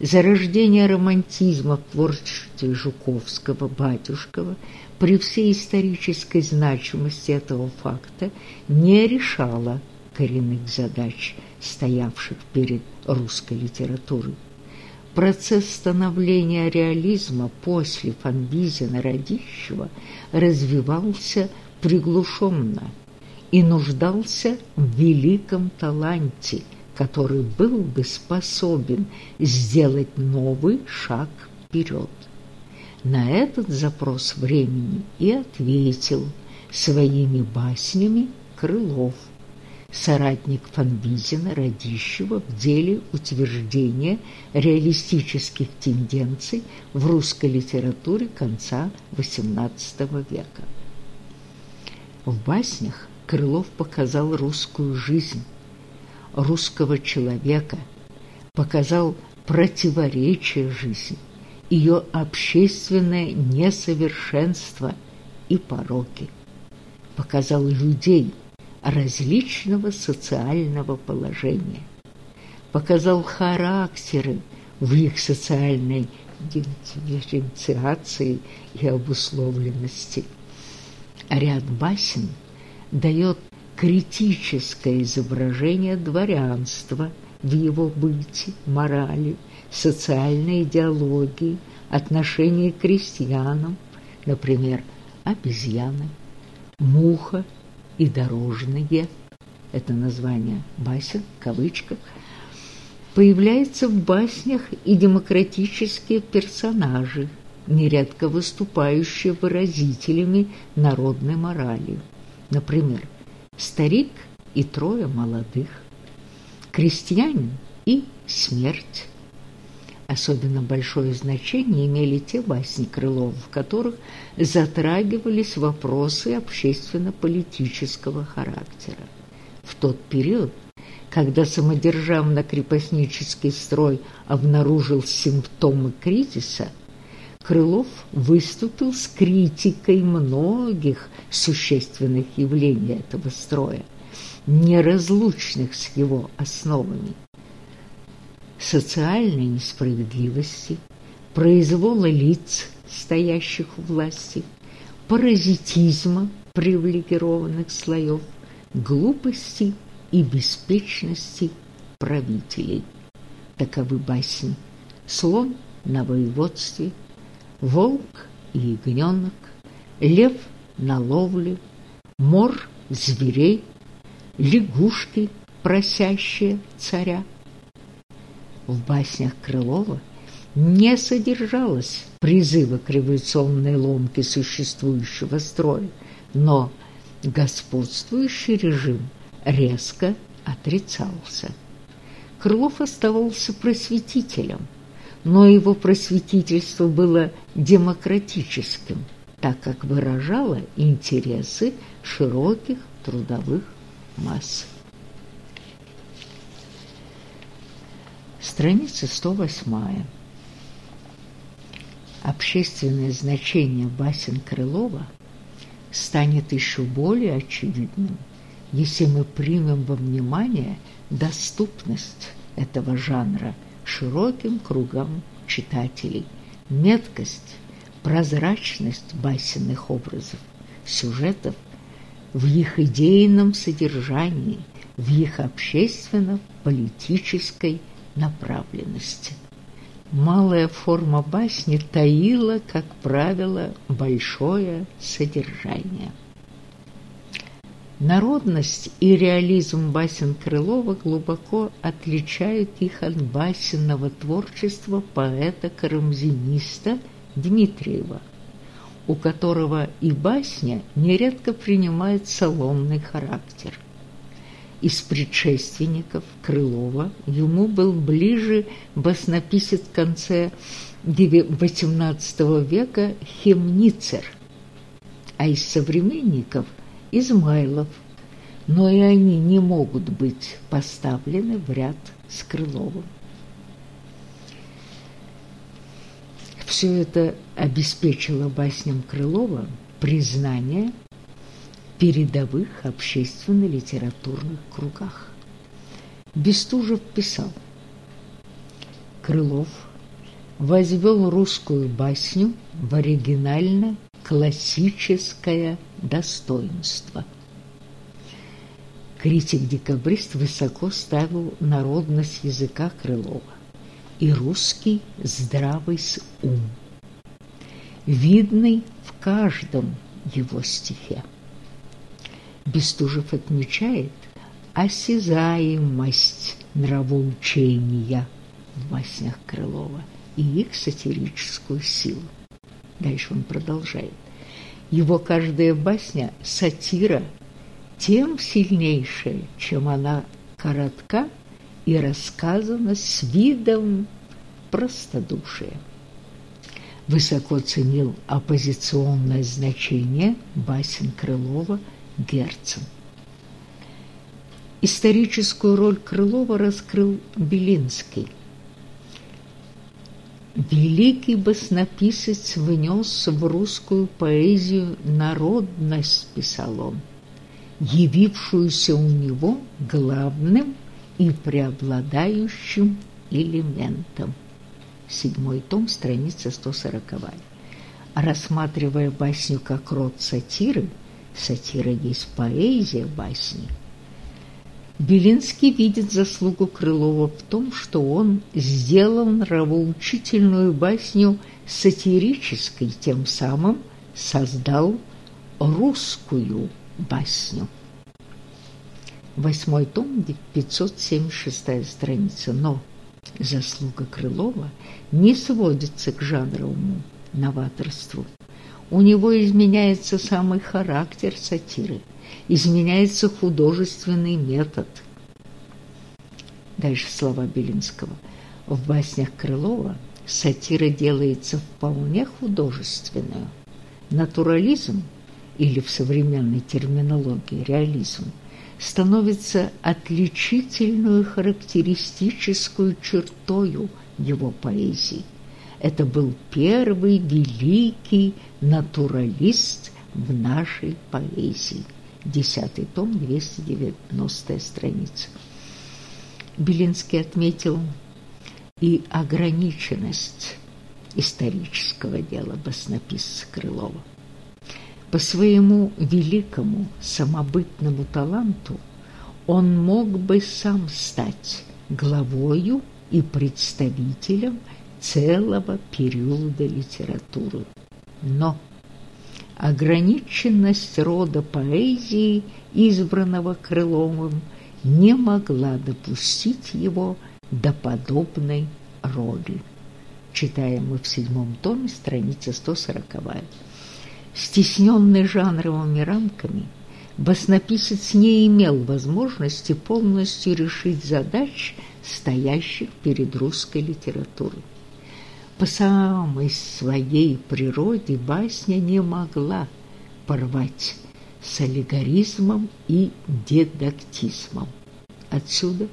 Зарождение романтизма в творчестве Жуковского, Батюшкова при всей исторической значимости этого факта не решало коренных задач, стоявших перед русской литературой. Процесс становления реализма после Фанвизина-Радищева развивался приглушенно и нуждался в великом таланте, который был бы способен сделать новый шаг вперед. На этот запрос времени и ответил своими баснями Крылов – соратник Фанвизина Радищева в деле утверждения реалистических тенденций в русской литературе конца XVIII века. В баснях Крылов показал русскую жизнь, русского человека, показал противоречие жизни, ее общественное несовершенство и пороки, показал людей – различного социального положения, показал характеры в их социальной дифференциации и обусловленности. Ряд басен дает критическое изображение дворянства в его быте, морали, социальной идеологии, отношении к крестьянам, например, обезьяны, муха и дорожные, это название басен, кавычка, появляются в баснях и демократические персонажи, нередко выступающие выразителями народной морали. Например, старик и трое молодых, крестьянин и смерть. Особенно большое значение имели те басни Крылова, в которых затрагивались вопросы общественно-политического характера. В тот период, когда самодержавно-крепостнический строй обнаружил симптомы кризиса, Крылов выступил с критикой многих существенных явлений этого строя, неразлучных с его основами социальной несправедливости, произвола лиц, стоящих у власти, паразитизма привилегированных слоев, глупости и беспечности правителей. Таковы басни «Слон на воеводстве», «Волк и ягненок», «Лев на ловле», «Мор зверей», «Лягушки, просящие царя», в баснях Крылова не содержалось призыва к революционной ломке существующего строя, но господствующий режим резко отрицался. Крылов оставался просветителем, но его просветительство было демократическим, так как выражало интересы широких трудовых масс. Страница 108. Общественное значение басен Крылова станет еще более очевидным, если мы примем во внимание доступность этого жанра широким кругам читателей, меткость, прозрачность басенных образов, сюжетов в их идейном содержании, в их общественно-политической направленности. Малая форма басни таила, как правило, большое содержание. Народность и реализм басен Крылова глубоко отличают их от басенного творчества поэта-карамзиниста Дмитриева, у которого и басня нередко принимает салонный характер – из предшественников Крылова ему был ближе баснописец в конце XVIII века Хемницер, а из современников – Измайлов, но и они не могут быть поставлены в ряд с Крыловым. Все это обеспечило басням Крылова признание передовых общественно-литературных кругах. Бестужев писал, Крылов возвел русскую басню в оригинально-классическое достоинство. Критик-декабрист высоко ставил народность языка Крылова и русский здравый ум, видный в каждом его стихе. Бестужев отмечает осязаемость нравоучения в баснях Крылова и их сатирическую силу. Дальше он продолжает. Его каждая басня – сатира, тем сильнейшая, чем она коротка и рассказана с видом простодушия. Высоко ценил оппозиционное значение басен Крылова – Герцен. Историческую роль Крылова раскрыл Белинский. Великий баснописец внес в русскую поэзию народность, писал он, явившуюся у него главным и преобладающим элементом. Седьмой том, страница 140. Рассматривая басню как род сатиры, Сатира есть поэзия басни. Белинский видит заслугу Крылова в том, что он сделал нравоучительную басню сатирической, тем самым создал русскую басню. Восьмой том, 576 страница. Но заслуга Крылова не сводится к жанровому новаторству. У него изменяется самый характер сатиры, изменяется художественный метод. Дальше слова Белинского. В баснях Крылова сатира делается вполне художественную. Натурализм, или в современной терминологии реализм, становится отличительную характеристическую чертою его поэзии. Это был первый великий натуралист в нашей поэзии. Десятый том, 290 страница. Белинский отметил и ограниченность исторического дела баснописца Крылова. По своему великому самобытному таланту он мог бы сам стать главою и представителем целого периода литературы. Но ограниченность рода поэзии, избранного Крыловым, не могла допустить его до подобной роли. Читаем мы в седьмом томе, страница 140 стесненный жанровыми рамками, баснописец не имел возможности полностью решить задач, стоящих перед русской литературой. По самой своей природе басня не могла порвать с аллегоризмом и дедактизмом. Отсюда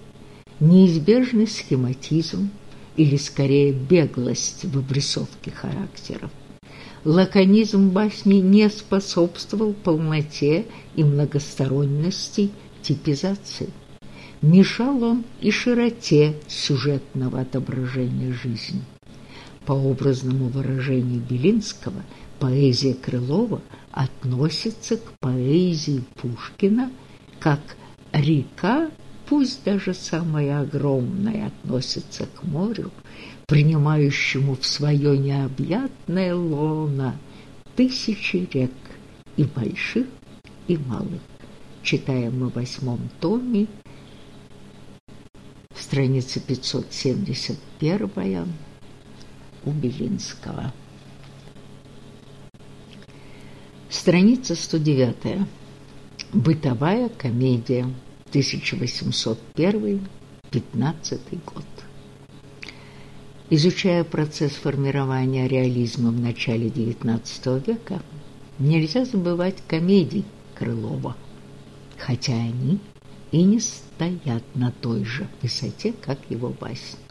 неизбежный схематизм или скорее беглость в обрисовке характеров лаконизм басни не способствовал полноте и многосторонности типизации. Мешал он и широте сюжетного отображения жизни. По образному выражению Белинского, поэзия Крылова относится к поэзии Пушкина как река, пусть даже самая огромная, относится к морю, принимающему в свое необъятное лоно тысячи рек и больших, и малых. Читаем мы в восьмом томе, страница 571 у Белинского. Страница 109. Бытовая комедия. 1801-15 год. Изучая процесс формирования реализма в начале XIX века, нельзя забывать комедий Крылова, хотя они и не стоят на той же высоте, как его басни.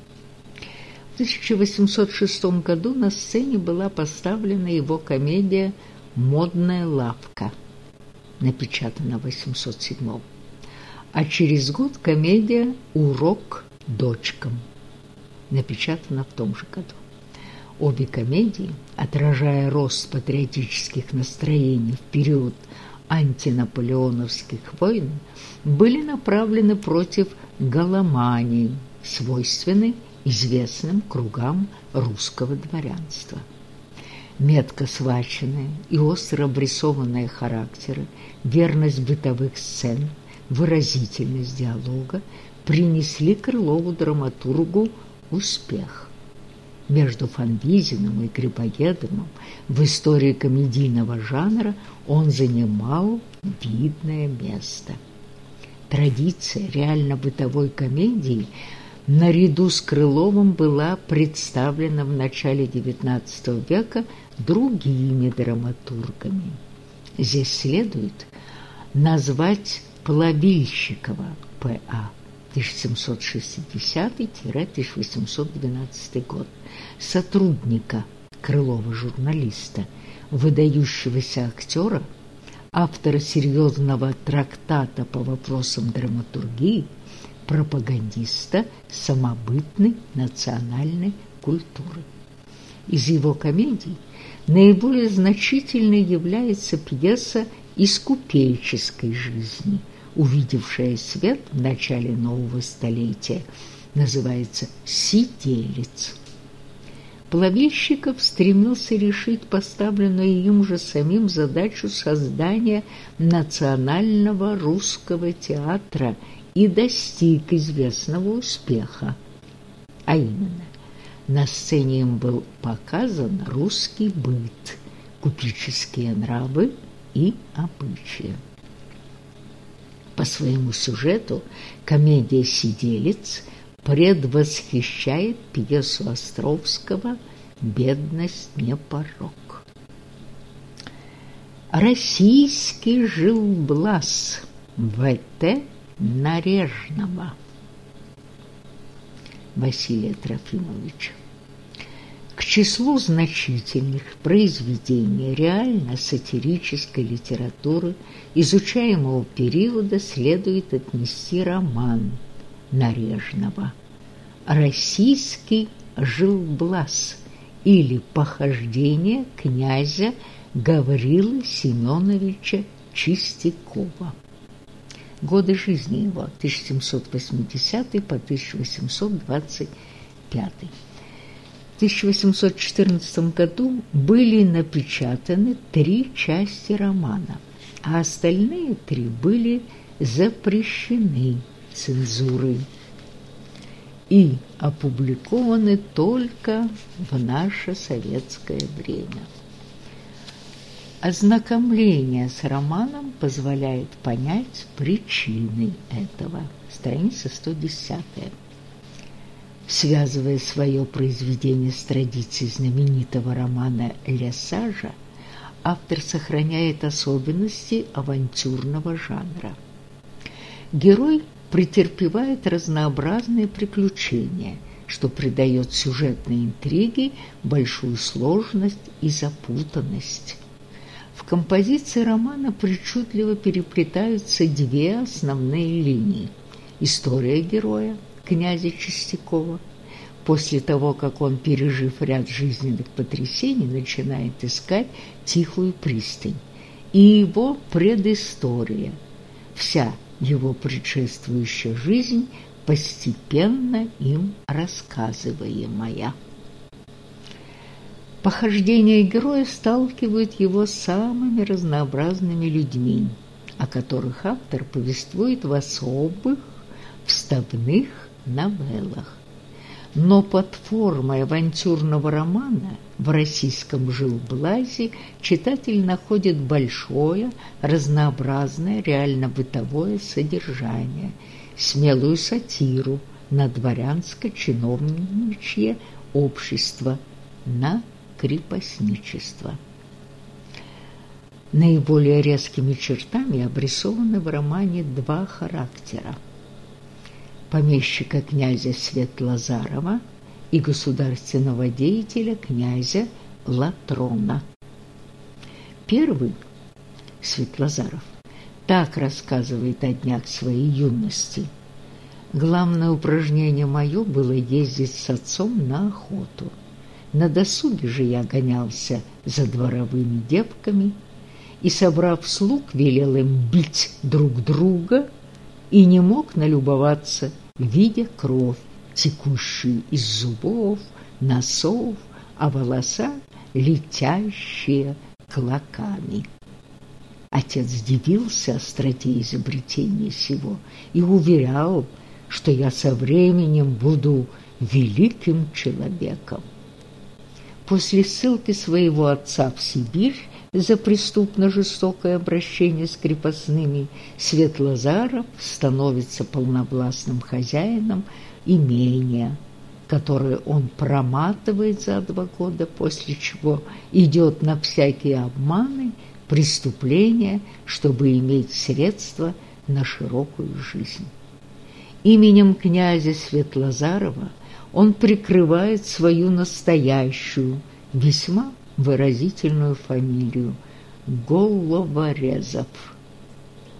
В 1806 году на сцене была поставлена его комедия «Модная лавка», напечатана в 807 а через год комедия «Урок дочкам», напечатана в том же году. Обе комедии, отражая рост патриотических настроений в период антинаполеоновских войн, были направлены против галомании, свойственной известным кругам русского дворянства. Метко сваченные и остро обрисованные характеры, верность бытовых сцен, выразительность диалога принесли Крылову драматургу успех. Между Фанвизиным и Грибоедовым в истории комедийного жанра он занимал видное место. Традиция реально-бытовой комедии наряду с Крыловым была представлена в начале XIX века другими драматургами. Здесь следует назвать Плавильщикова П.А. 1760-1812 год, сотрудника Крылова журналиста, выдающегося актера, автора серьезного трактата по вопросам драматургии, пропагандиста самобытной национальной культуры. Из его комедий наиболее значительной является пьеса из купеческой жизни – увидевшая свет в начале нового столетия, называется «сиделец». Плавильщиков стремился решить поставленную им же самим задачу создания национального русского театра и достиг известного успеха. А именно, на сцене им был показан русский быт, купеческие нравы и обычаи. По своему сюжету комедия «Сиделец» предвосхищает пьесу Островского «Бедность не порок». Российский жил Блас В.Т. Нарежного Василия Трофимовича. К числу значительных произведений реально-сатирической литературы изучаемого периода следует отнести роман Нарежного «Российский жилблас» или «Похождение князя Гаврилы Семеновича Чистякова». Годы жизни его 1780 по 1825. В 1814 году были напечатаны три части романа, а остальные три были запрещены цензурой и опубликованы только в наше советское время. Ознакомление с романом позволяет понять причины этого. Страница 110. Связывая свое произведение с традицией знаменитого романа Лесажа, автор сохраняет особенности авантюрного жанра. Герой претерпевает разнообразные приключения, что придает сюжетной интриге большую сложность и запутанность. Композиции романа причудливо переплетаются две основные линии. История героя, князя Чистякова, после того, как он, пережив ряд жизненных потрясений, начинает искать тихую пристань, и его предыстория, вся его предшествующая жизнь, постепенно им рассказываемая. Похождения героя сталкивают его с самыми разнообразными людьми, о которых автор повествует в особых вставных новеллах. Но под формой авантюрного романа в российском жилблазе читатель находит большое, разнообразное, реально-бытовое содержание, смелую сатиру на дворянско-чиновничье общество, на крепостничество. Наиболее резкими чертами обрисованы в романе два характера – помещика князя Светлозарова и государственного деятеля князя Латрона. Первый, Светлозаров, так рассказывает о днях своей юности. Главное упражнение мое было ездить с отцом на охоту – на досуге же я гонялся за дворовыми девками и, собрав слуг, велел им бить друг друга и не мог налюбоваться, видя кровь, текущую из зубов, носов, а волоса, летящие клоками. Отец дивился остроте изобретения сего и уверял, что я со временем буду великим человеком. После ссылки своего отца в Сибирь за преступно-жестокое обращение с крепостными Светлозаров становится полновластным хозяином имения, которое он проматывает за два года, после чего идет на всякие обманы, преступления, чтобы иметь средства на широкую жизнь. Именем князя Светлозарова он прикрывает свою настоящую, весьма выразительную фамилию Головорезов.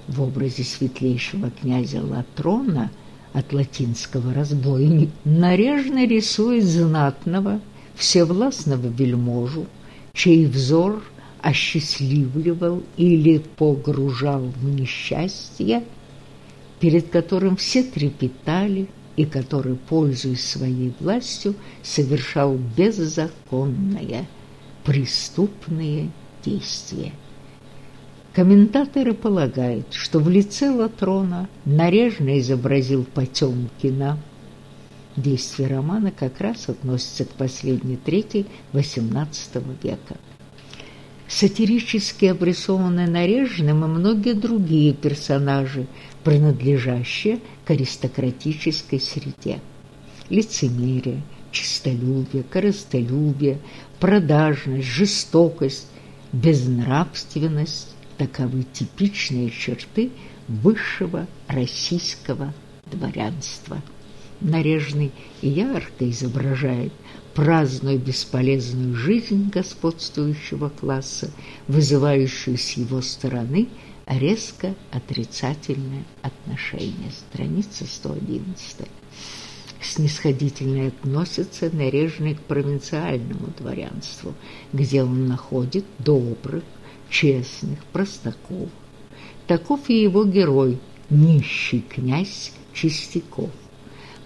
В образе светлейшего князя Латрона от латинского разбойник нарежно рисует знатного, всевластного вельможу, чей взор осчастливливал или погружал в несчастье, перед которым все трепетали, и который, пользуясь своей властью, совершал беззаконное, преступные действия. Комментаторы полагают, что в лице Латрона нарежно изобразил Потемкина. Действие романа как раз относится к последней трети XVIII века. Сатирически обрисованы Нарежным и многие другие персонажи, принадлежащие к аристократической среде. лицемерие, честолюбие, корыстолюбие, продажность, жестокость, безнравственность – таковы типичные черты высшего российского дворянства. Нарежный ярко изображает праздную бесполезную жизнь господствующего класса, вызывающую с его стороны резко отрицательное отношение. Страница 111 снисходительно относится нарежный к провинциальному дворянству, где он находит добрых, честных, простаков. Таков и его герой, нищий князь Чистяков.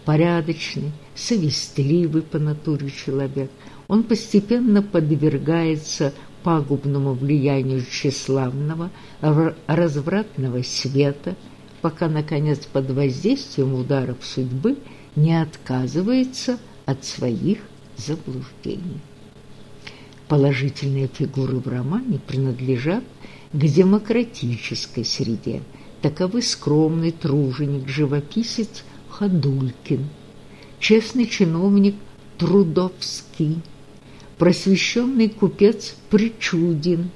Порядочный, совестливый по натуре человек, он постепенно подвергается пагубному влиянию тщеславного, развратного света, пока, наконец, под воздействием ударов судьбы – не отказывается от своих заблуждений. Положительные фигуры в романе принадлежат к демократической среде. Таковы скромный труженик-живописец Ходулькин, честный чиновник Трудовский, просвещенный купец Причудин,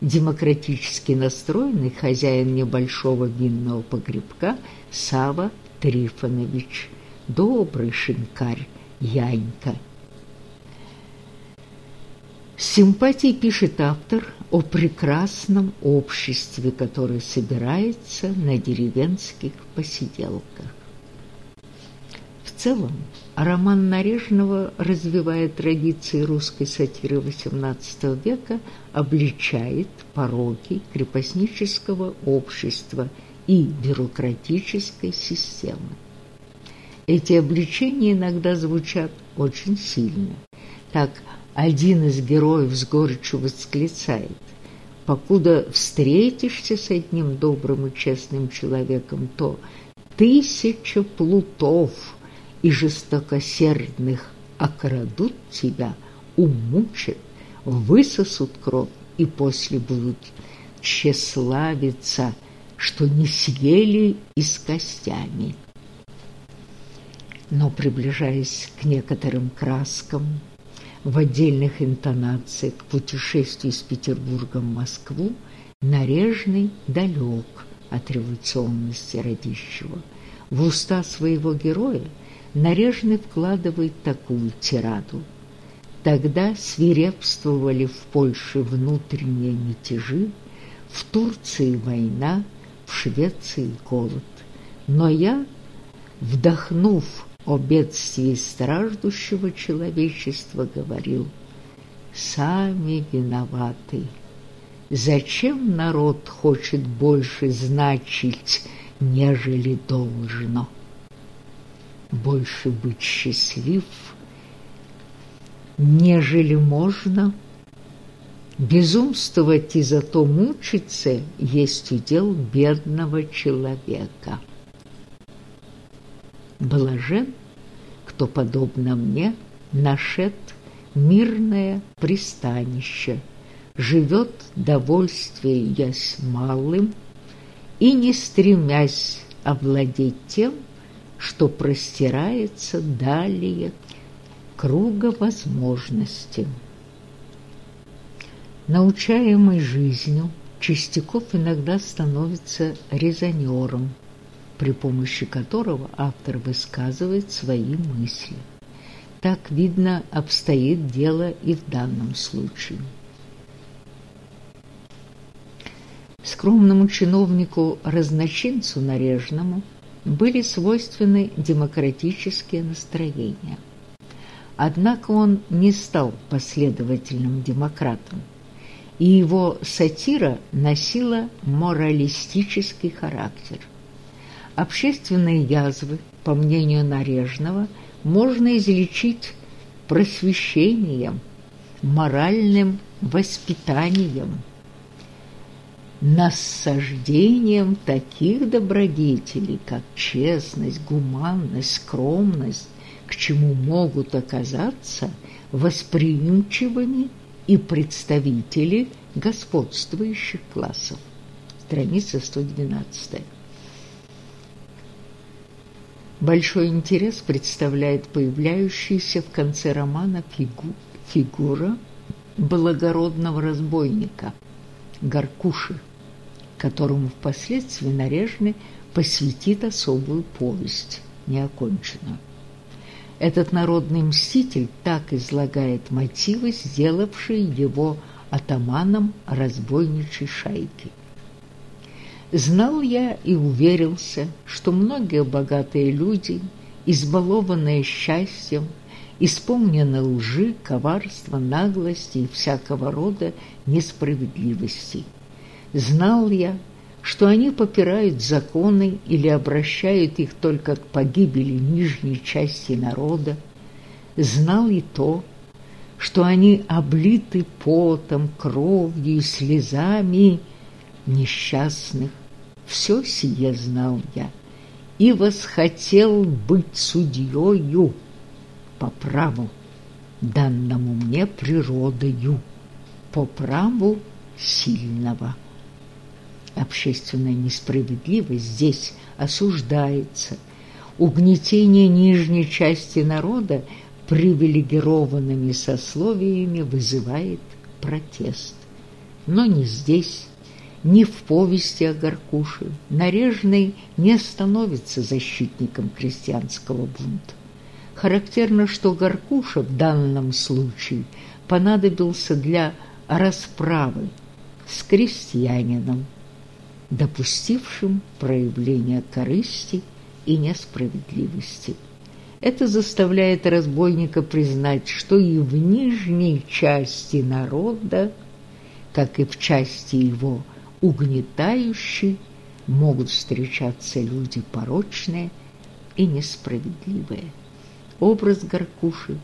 демократически настроенный хозяин небольшого винного погребка Сава Трифонович – добрый шинкарь Янька. С симпатией пишет автор о прекрасном обществе, которое собирается на деревенских посиделках. В целом, роман Нарежного, развивая традиции русской сатиры XVIII века, обличает пороки крепостнического общества и бюрократической системы. Эти обличения иногда звучат очень сильно. Так один из героев с горечью восклицает «Покуда встретишься с одним добрым и честным человеком, то тысяча плутов и жестокосердных окрадут тебя, умучат, высосут кровь и после будут тщеславиться, что не съели и с костями» но приближаясь к некоторым краскам, в отдельных интонациях к путешествию из Петербурга в Москву, Нарежный далек от революционности Радищева. В уста своего героя Нарежный вкладывает такую тираду. Тогда свирепствовали в Польше внутренние мятежи, в Турции война, в Швеции голод. Но я, вдохнув о бедствии страждущего человечества говорил «Сами виноваты». Зачем народ хочет больше значить, нежели должно? Больше быть счастлив, нежели можно? Безумствовать и зато мучиться есть удел бедного человека. Блажен, кто, подобно мне, нашед мирное пристанище, живет довольствие с малым и не стремясь овладеть тем, что простирается далее круга возможностей. Научаемый жизнью, Чистяков иногда становится резонером – при помощи которого автор высказывает свои мысли. Так, видно, обстоит дело и в данном случае. Скромному чиновнику-разночинцу Нарежному были свойственны демократические настроения. Однако он не стал последовательным демократом, и его сатира носила моралистический характер – Общественные язвы, по мнению Нарежного, можно излечить просвещением, моральным воспитанием, насаждением таких добродетелей, как честность, гуманность, скромность, к чему могут оказаться восприимчивыми и представители господствующих классов. Страница 112. Большой интерес представляет появляющаяся в конце романа фигу фигура благородного разбойника Гаркуши, которому впоследствии Нарежный посвятит особую повесть, неоконченную. Этот народный мститель так излагает мотивы, сделавшие его атаманом разбойничьей шайки. Знал я и уверился, что многие богатые люди, избалованные счастьем, исполнены лжи, коварства, наглости и всякого рода несправедливости. Знал я, что они попирают законы или обращают их только к погибели нижней части народа. Знал и то, что они облиты потом, кровью и слезами несчастных. Все сие знал я и восхотел быть судьёю по праву, данному мне природою, по праву сильного. Общественная несправедливость здесь осуждается. Угнетение нижней части народа привилегированными сословиями вызывает протест. Но не здесь, ни в повести о Гаркуше Нарежный не становится защитником крестьянского бунта. Характерно, что Гаркуша в данном случае понадобился для расправы с крестьянином, допустившим проявление корысти и несправедливости. Это заставляет разбойника признать, что и в нижней части народа, как и в части его угнетающей, могут встречаться люди порочные и несправедливые. Образ Гаркуши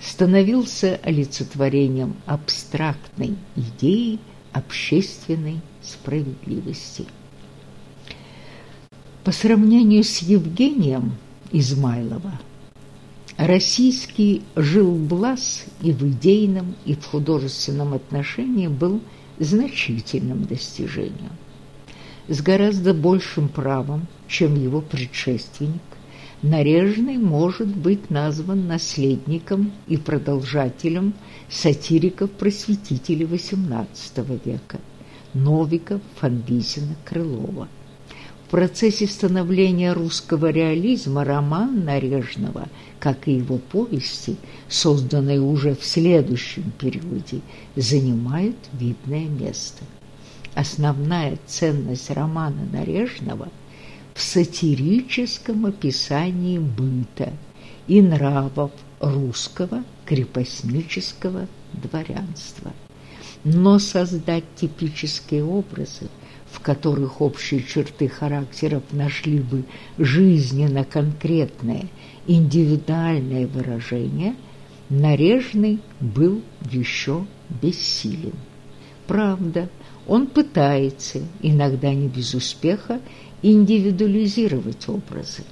становился олицетворением абстрактной идеи общественной справедливости. По сравнению с Евгением Измайлова, российский Жилблас и в идейном, и в художественном отношении был значительным достижением. С гораздо большим правом, чем его предшественник, Нарежный может быть назван наследником и продолжателем сатириков-просветителей XVIII века Новиков, Фанвизина, Крылова. В процессе становления русского реализма роман Нарежного, как и его повести, созданные уже в следующем периоде, занимает видное место. Основная ценность романа Нарежного – в сатирическом описании быта и нравов русского крепостнического дворянства. Но создать типические образы, в которых общие черты характеров нашли бы жизненно конкретное, индивидуальное выражение, Нарежный был еще бессилен. Правда, он пытается, иногда не без успеха, индивидуализировать образы.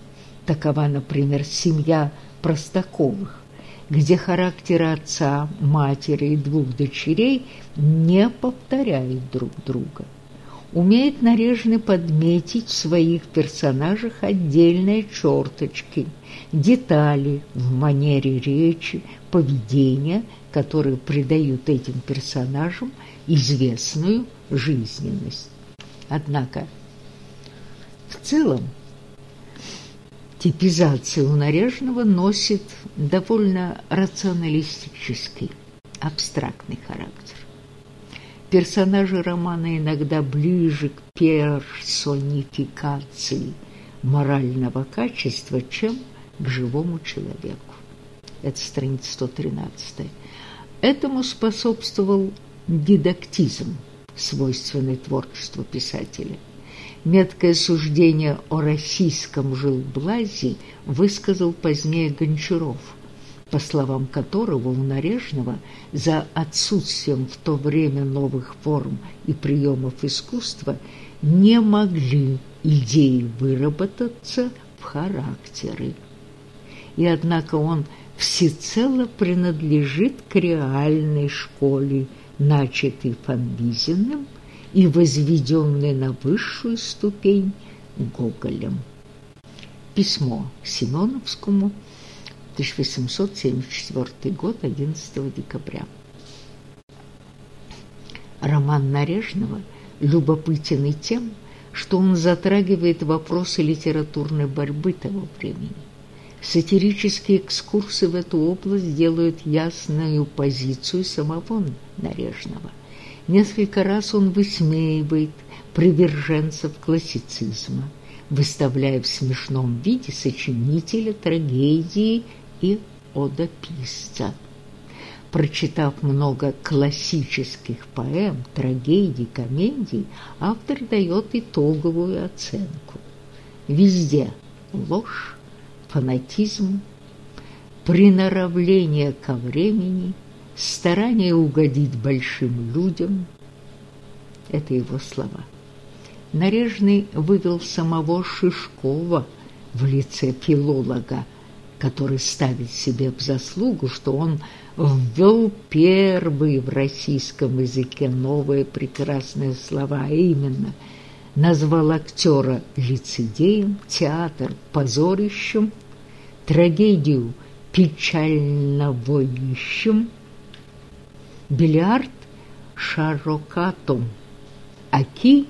Такова, например, семья Простаковых, где характеры отца, матери и двух дочерей не повторяют друг друга. Умеет нарежно подметить в своих персонажах отдельные черточки, детали в манере речи, поведения, которые придают этим персонажам известную жизненность. Однако в целом, типизация у Нарежного носит довольно рационалистический, абстрактный характер. Персонажи романа иногда ближе к персонификации морального качества, чем к живому человеку. Это страница 113. Этому способствовал дидактизм, свойственный творчеству писателя – Меткое суждение о российском жилблазе высказал позднее Гончаров, по словам которого у Нарежного за отсутствием в то время новых форм и приемов искусства не могли идеи выработаться в характеры. И однако он всецело принадлежит к реальной школе, начатой Фанвизиным – и возведенный на высшую ступень Гоголем. Письмо Семеновскому, 1874 год, 11 декабря. Роман Нарежного любопытен и тем, что он затрагивает вопросы литературной борьбы того времени. Сатирические экскурсы в эту область делают ясную позицию самого Нарежного. Несколько раз он высмеивает приверженцев классицизма, выставляя в смешном виде сочинителя трагедии и одописца прочитав много классических поэм, трагедий, комедий, автор дает итоговую оценку. Везде ложь, фанатизм, приноравление ко времени, старание угодить большим людям. Это его слова. Нарежный вывел самого Шишкова в лице филолога, который ставит себе в заслугу, что он ввел первые в российском языке новые прекрасные слова, а именно назвал актера лицедеем, театр позорищем, трагедию печально воющим, бильярд шарокатом, аки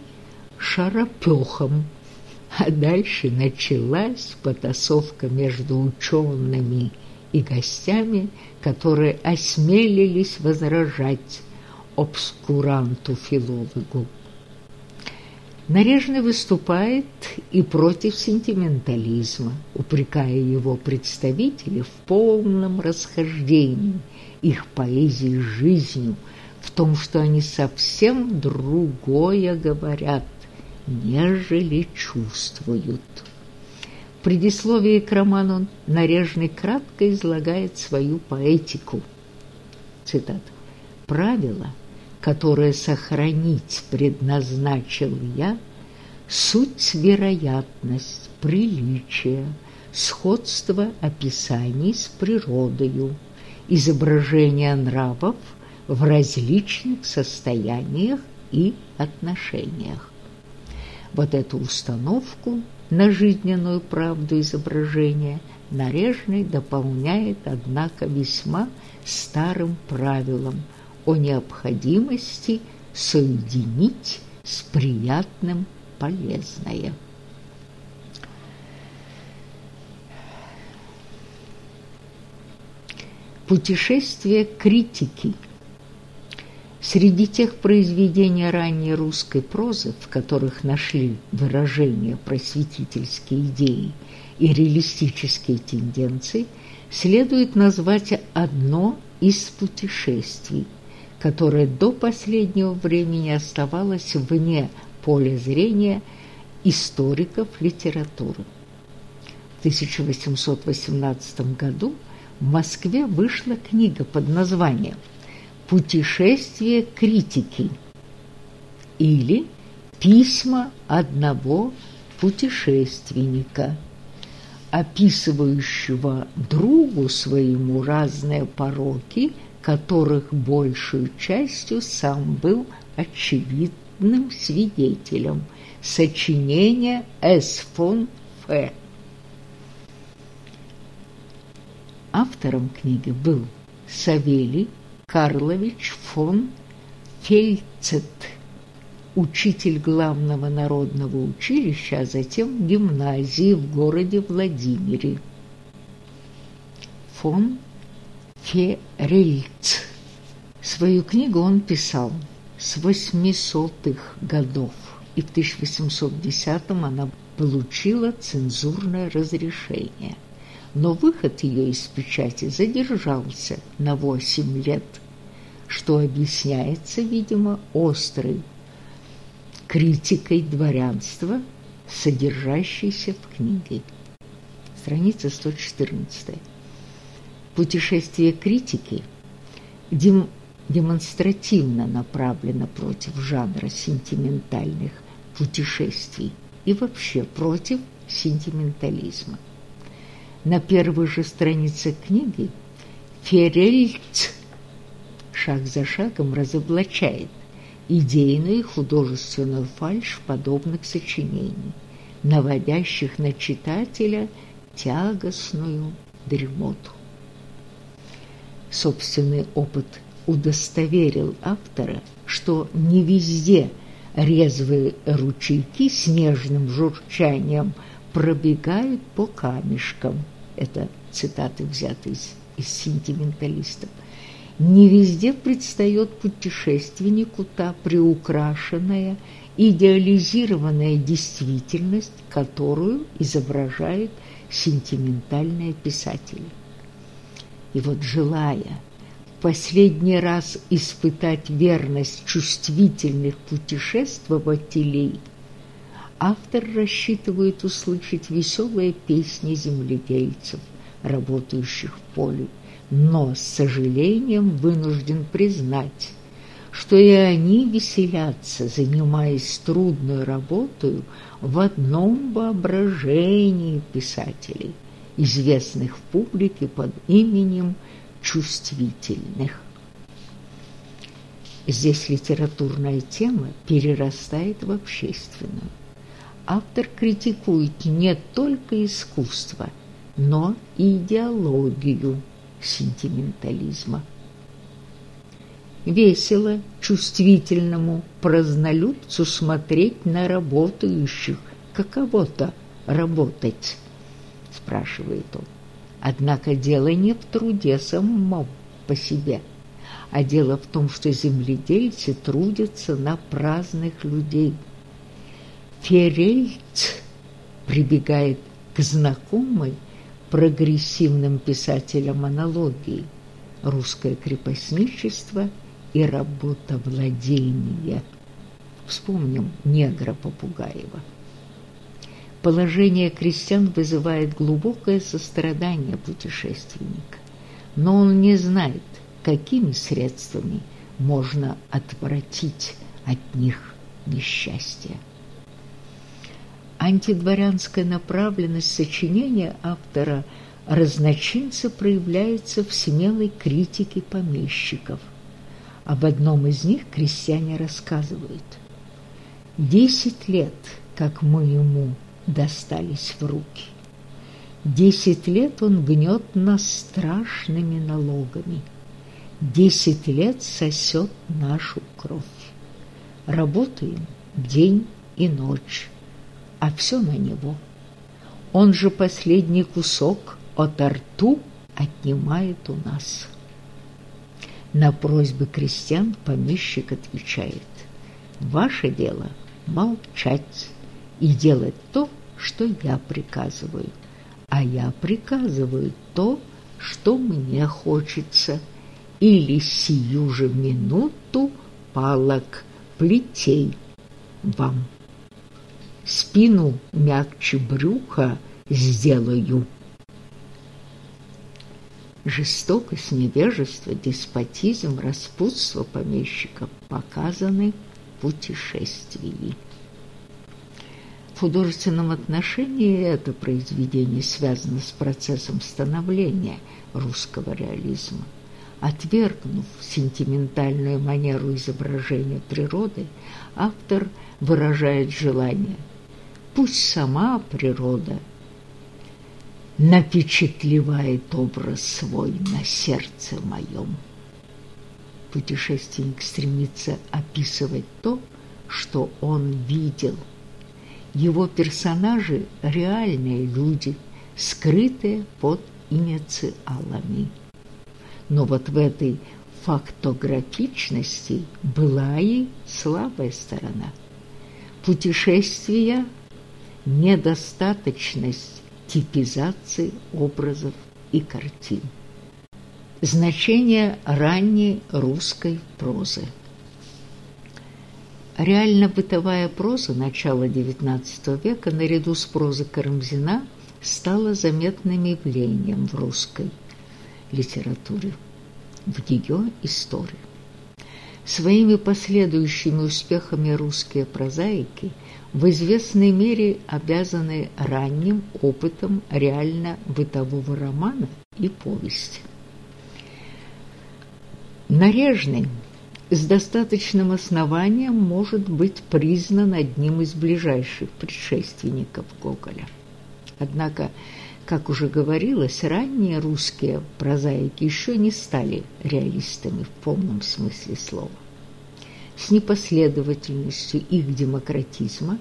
шаропехом. А дальше началась потасовка между учеными и гостями, которые осмелились возражать обскуранту-филологу. Нарежный выступает и против сентиментализма, упрекая его представителей в полном расхождении их поэзии с жизнью, в том, что они совсем другое говорят, нежели чувствуют. В предисловии к роману Нарежный кратко излагает свою поэтику. Цитата. «Правило, которое сохранить предназначил я, суть вероятность, приличие, сходство описаний с природою, изображение нравов в различных состояниях и отношениях. Вот эту установку на жизненную правду изображения Нарежный дополняет, однако, весьма старым правилом о необходимости соединить с приятным полезное. Путешествие критики – Среди тех произведений ранней русской прозы, в которых нашли выражение просветительские идеи и реалистические тенденции, следует назвать одно из путешествий, которое до последнего времени оставалось вне поля зрения историков литературы. В 1818 году в Москве вышла книга под названием «Путешествие критики» или «Письма одного путешественника», описывающего другу своему разные пороки, которых большую частью сам был очевидным свидетелем. Сочинение С. фон Ф. Автором книги был Савелий Карлович фон Фельцет, учитель главного народного училища, а затем гимназии в городе Владимире. Фон Ферельц. Свою книгу он писал с 800-х годов, и в 1810-м она получила цензурное разрешение. Но выход ее из печати задержался на 8 лет – что объясняется, видимо, острой критикой дворянства, содержащейся в книге. Страница 114. Путешествие критики дем демонстративно направлено против жанра сентиментальных путешествий и вообще против сентиментализма. На первой же странице книги Ферельц шаг за шагом разоблачает идейную и художественную фальшь подобных сочинений. наводящих на читателя тягостную дремоту. Собственный опыт удостоверил автора, что не везде резвые ручейки с нежным журчанием пробегают по камешкам. Это цитаты взяты из, из сентименталистов. Не везде предстает путешественнику та приукрашенная, идеализированная действительность, которую изображают сентиментальные писатели. И вот желая последний раз испытать верность чувствительных путешествователей, автор рассчитывает услышать веселые песни земледельцев, работающих в поле, но с сожалением вынужден признать, что и они веселятся, занимаясь трудной работой в одном воображении писателей, известных в публике под именем чувствительных. Здесь литературная тема перерастает в общественную. Автор критикует не только искусство, но и идеологию сентиментализма. Весело чувствительному празднолюбцу смотреть на работающих, каково-то работать, спрашивает он. Однако дело не в труде самом по себе, а дело в том, что земледельцы трудятся на праздных людей. Ферельц прибегает к знакомой прогрессивным писателям аналогии «Русское крепостничество» и «Работовладение». Вспомним негра Попугаева. Положение крестьян вызывает глубокое сострадание путешественника, но он не знает, какими средствами можно отвратить от них несчастье антидворянская направленность сочинения автора разночинца проявляется в смелой критике помещиков. Об одном из них крестьяне рассказывают. «Десять лет, как мы ему достались в руки. Десять лет он гнет нас страшными налогами. Десять лет сосет нашу кровь. Работаем день и ночь, а все на него. Он же последний кусок от рту отнимает у нас. На просьбы крестьян помещик отвечает, «Ваше дело молчать и делать то, что я приказываю, а я приказываю то, что мне хочется, или сию же минуту палок, плетей вам» спину мягче брюха сделаю. Жестокость, невежество, деспотизм, распутство помещиков показаны в путешествии. В художественном отношении это произведение связано с процессом становления русского реализма. Отвергнув сентиментальную манеру изображения природы, автор выражает желание – Пусть сама природа напечатлевает образ свой на сердце моем. Путешественник стремится описывать то, что он видел. Его персонажи – реальные люди, скрытые под инициалами. Но вот в этой фактографичности была и слабая сторона. Путешествия – недостаточность типизации образов и картин. Значение ранней русской прозы. Реально-бытовая проза начала XIX века наряду с прозой Карамзина стала заметным явлением в русской литературе, в ее истории. Своими последующими успехами русские прозаики – в известной мере обязаны ранним опытом реально-бытового романа и повести. Нарежный с достаточным основанием может быть признан одним из ближайших предшественников Гоголя. Однако, как уже говорилось, ранние русские прозаики еще не стали реалистами в полном смысле слова. С непоследовательностью их демократизма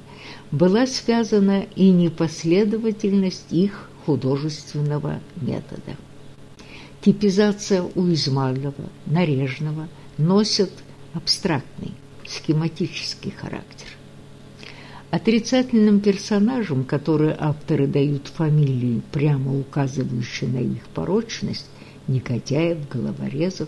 была связана и непоследовательность их художественного метода. Типизация у Измайлова, Нарежного носит абстрактный, схематический характер. Отрицательным персонажам, которые авторы дают фамилии, прямо указывающие на их порочность, негодяев, головорезов,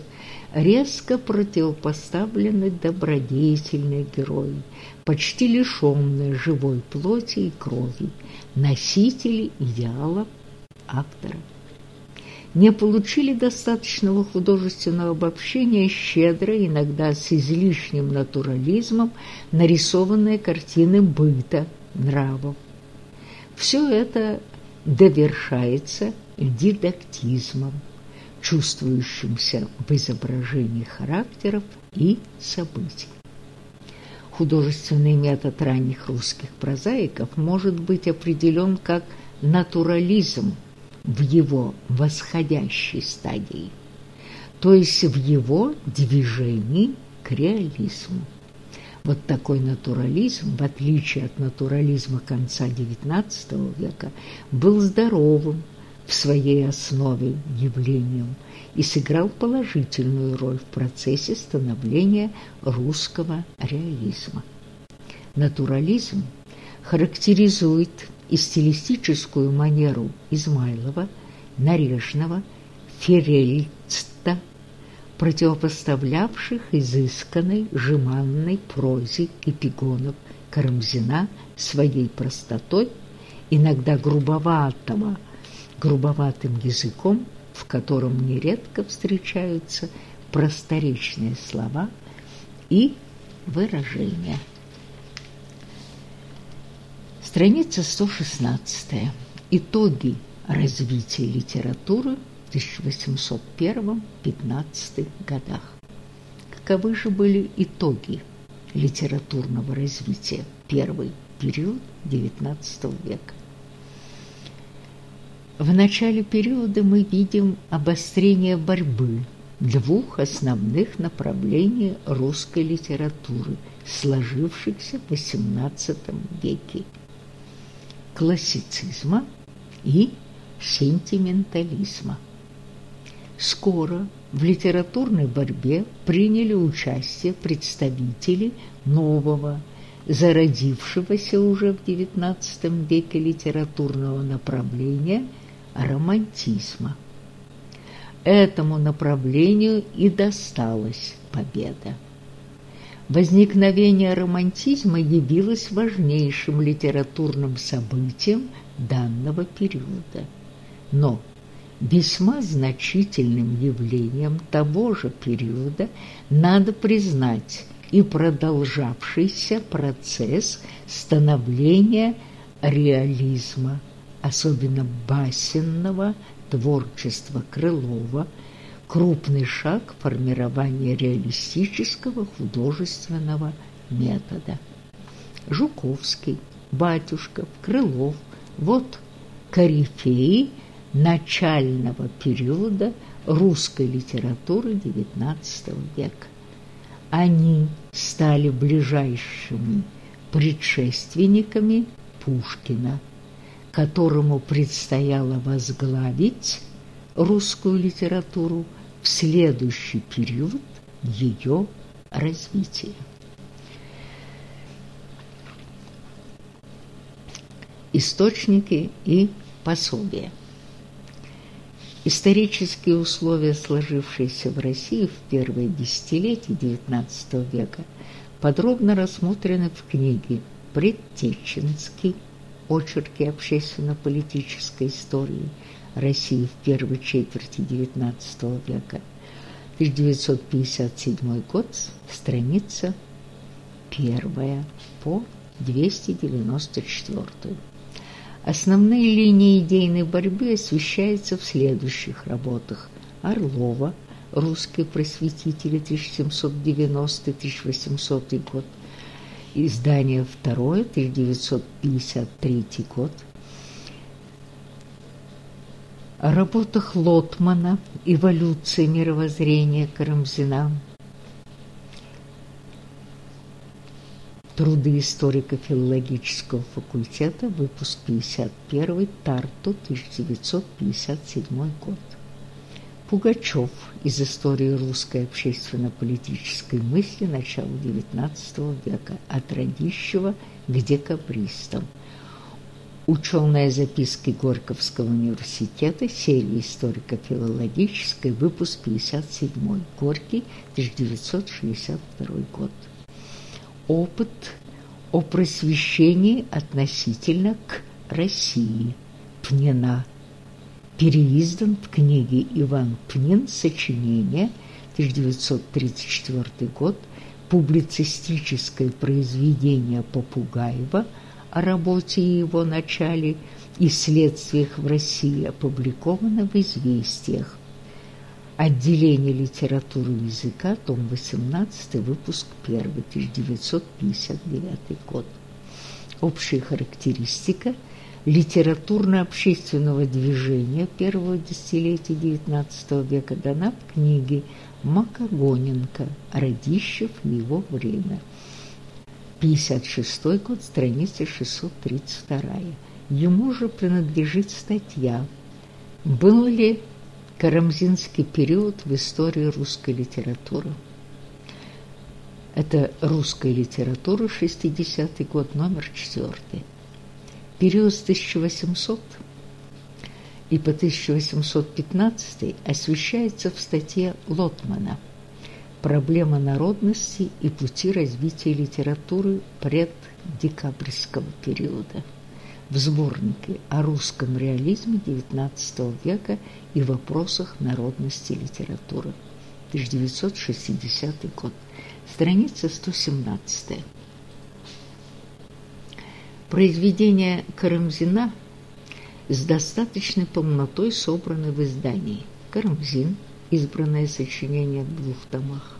резко противопоставлены добродетельные герои, почти лишенные живой плоти и крови, носители идеалов автора. Не получили достаточного художественного обобщения щедро, иногда с излишним натурализмом, нарисованные картины быта, нравов. Все это довершается дидактизмом, чувствующимся в изображении характеров и событий. Художественный метод ранних русских прозаиков может быть определен как натурализм в его восходящей стадии, то есть в его движении к реализму. Вот такой натурализм, в отличие от натурализма конца XIX века, был здоровым, в своей основе явлением и сыграл положительную роль в процессе становления русского реализма. Натурализм характеризует и стилистическую манеру Измайлова, Нарежного, Ферельцта, противопоставлявших изысканной, жеманной прозе эпигонов Карамзина своей простотой, иногда грубоватого, грубоватым языком, в котором нередко встречаются просторечные слова и выражения. Страница 116. Итоги развития литературы в 1801-15 годах. Каковы же были итоги литературного развития первый период XIX века? В начале периода мы видим обострение борьбы двух основных направлений русской литературы, сложившихся в XVIII веке – классицизма и сентиментализма. Скоро в литературной борьбе приняли участие представители нового, зародившегося уже в XIX веке литературного направления – романтизма. Этому направлению и досталась победа. Возникновение романтизма явилось важнейшим литературным событием данного периода, но весьма значительным явлением того же периода надо признать и продолжавшийся процесс становления реализма – особенно басенного творчества Крылова, крупный шаг формирования реалистического художественного метода. Жуковский, Батюшков, Крылов – вот корифеи начального периода русской литературы XIX века. Они стали ближайшими предшественниками Пушкина – которому предстояло возглавить русскую литературу в следующий период ее развития. Источники и пособия. Исторические условия, сложившиеся в России в первые десятилетия XIX века, подробно рассмотрены в книге «Предтеченский очерки общественно-политической истории России в первой четверти XIX века, 1957 год, страница 1 по 294. Основные линии идейной борьбы освещаются в следующих работах Орлова, «Русские просветители» 1790-1800 год, издание второе 1953 год, о работах Лотмана «Эволюция мировоззрения Карамзина», Труды историко-филологического факультета, выпуск 51, Тарту, 1957 год. Пугачев из истории русской общественно-политической мысли начала XIX века от Радищева к декабристам. Ученые записки Горьковского университета, серия историко-филологической, выпуск 57, Горький, 1962 год. Опыт о просвещении относительно к России. Пнина, переиздан в книге Иван Пнин. «Сочинение», 1934 год, публицистическое произведение Попугаева о работе и его начале. И следствиях в России опубликовано в «Известиях», Отделение литературы и языка, том 18, выпуск 1, 1959 год. Общая характеристика литературно-общественного движения первого десятилетия XIX века дана в книге Макогоненко «Радищев и его время». 56 год, страница 632. Ему же принадлежит статья «Был ли Карамзинский период в истории русской литературы. Это русская литература, 60-й год, номер 4. Период с 1800 и по 1815 освещается в статье Лотмана «Проблема народности и пути развития литературы преддекабрьского периода» в сборнике о русском реализме XIX века и вопросах народности литературы. 1960 год. Страница 117. Произведения Карамзина с достаточной полнотой собраны в издании «Карамзин. Избранное сочинение в двух томах».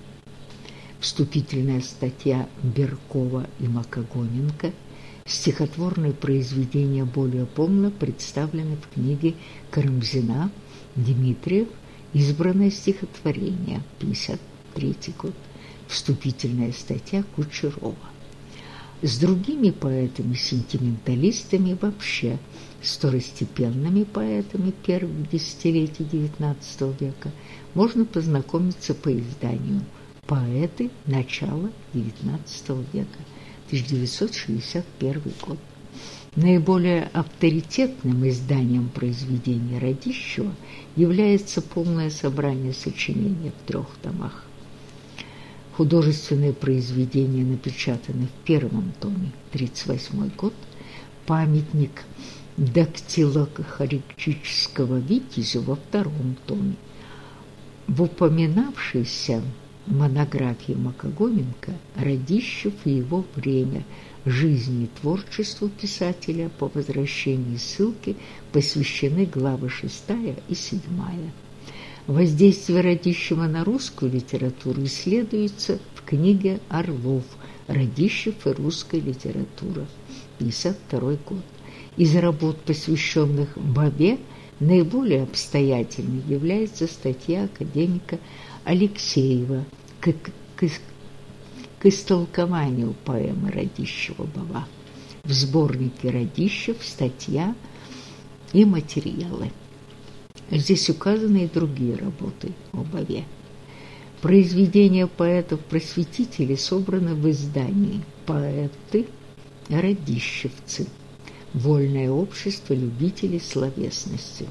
Вступительная статья Беркова и Макогоненко – Стихотворные произведения более полно представлены в книге Карамзина Дмитриев «Избранное стихотворение», 53 год, вступительная статья Кучерова. С другими поэтами-сентименталистами вообще, второстепенными поэтами первых десятилетий XIX века можно познакомиться по изданию «Поэты начала XIX века» 1961 год. Наиболее авторитетным изданием произведения Радищева является полное собрание сочинений в трех томах. Художественные произведения напечатаны в первом томе, 1938 год, памятник дактилохарактического витязю во втором томе. В упоминавшейся монографии Макогоненко «Радищев и его время. Жизни и творчеству писателя» по возвращении ссылки посвящены главы 6 и 7. Воздействие Радищева на русскую литературу исследуется в книге «Орлов. Радищев и русская литература», 52 год. Из работ, посвященных Бабе, наиболее обстоятельной является статья академика Алексеева к, к, к истолкованию поэмы Радищева-Бава. В сборнике Радищев статья и материалы. Здесь указаны и другие работы о Баве. Произведения поэтов-просветителей собраны в издании «Поэты Радищевцы. Вольное общество любителей словесности».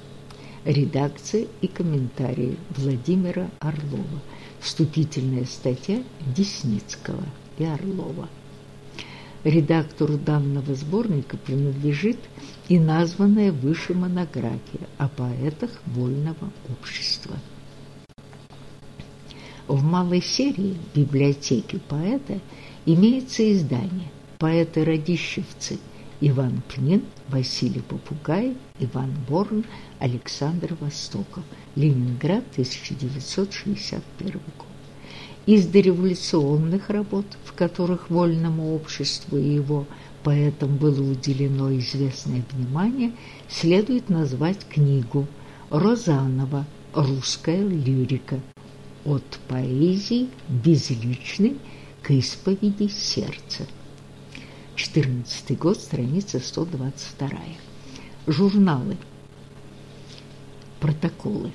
Редакция и комментарии Владимира Орлова. Вступительная статья Десницкого и Орлова. Редактору данного сборника принадлежит и названная выше монография о поэтах вольного общества. В малой серии библиотеки поэта имеется издание «Поэты-радищевцы. Иван Пнин, Василий Попугай, Иван Борн, Александр Востоков. Ленинград, 1961 год. Из дореволюционных работ, в которых вольному обществу и его поэтам было уделено известное внимание, следует назвать книгу Розанова «Русская лирика. От поэзии безличной к исповеди сердца». 14 год, страница 122. Журналы. Протоколы.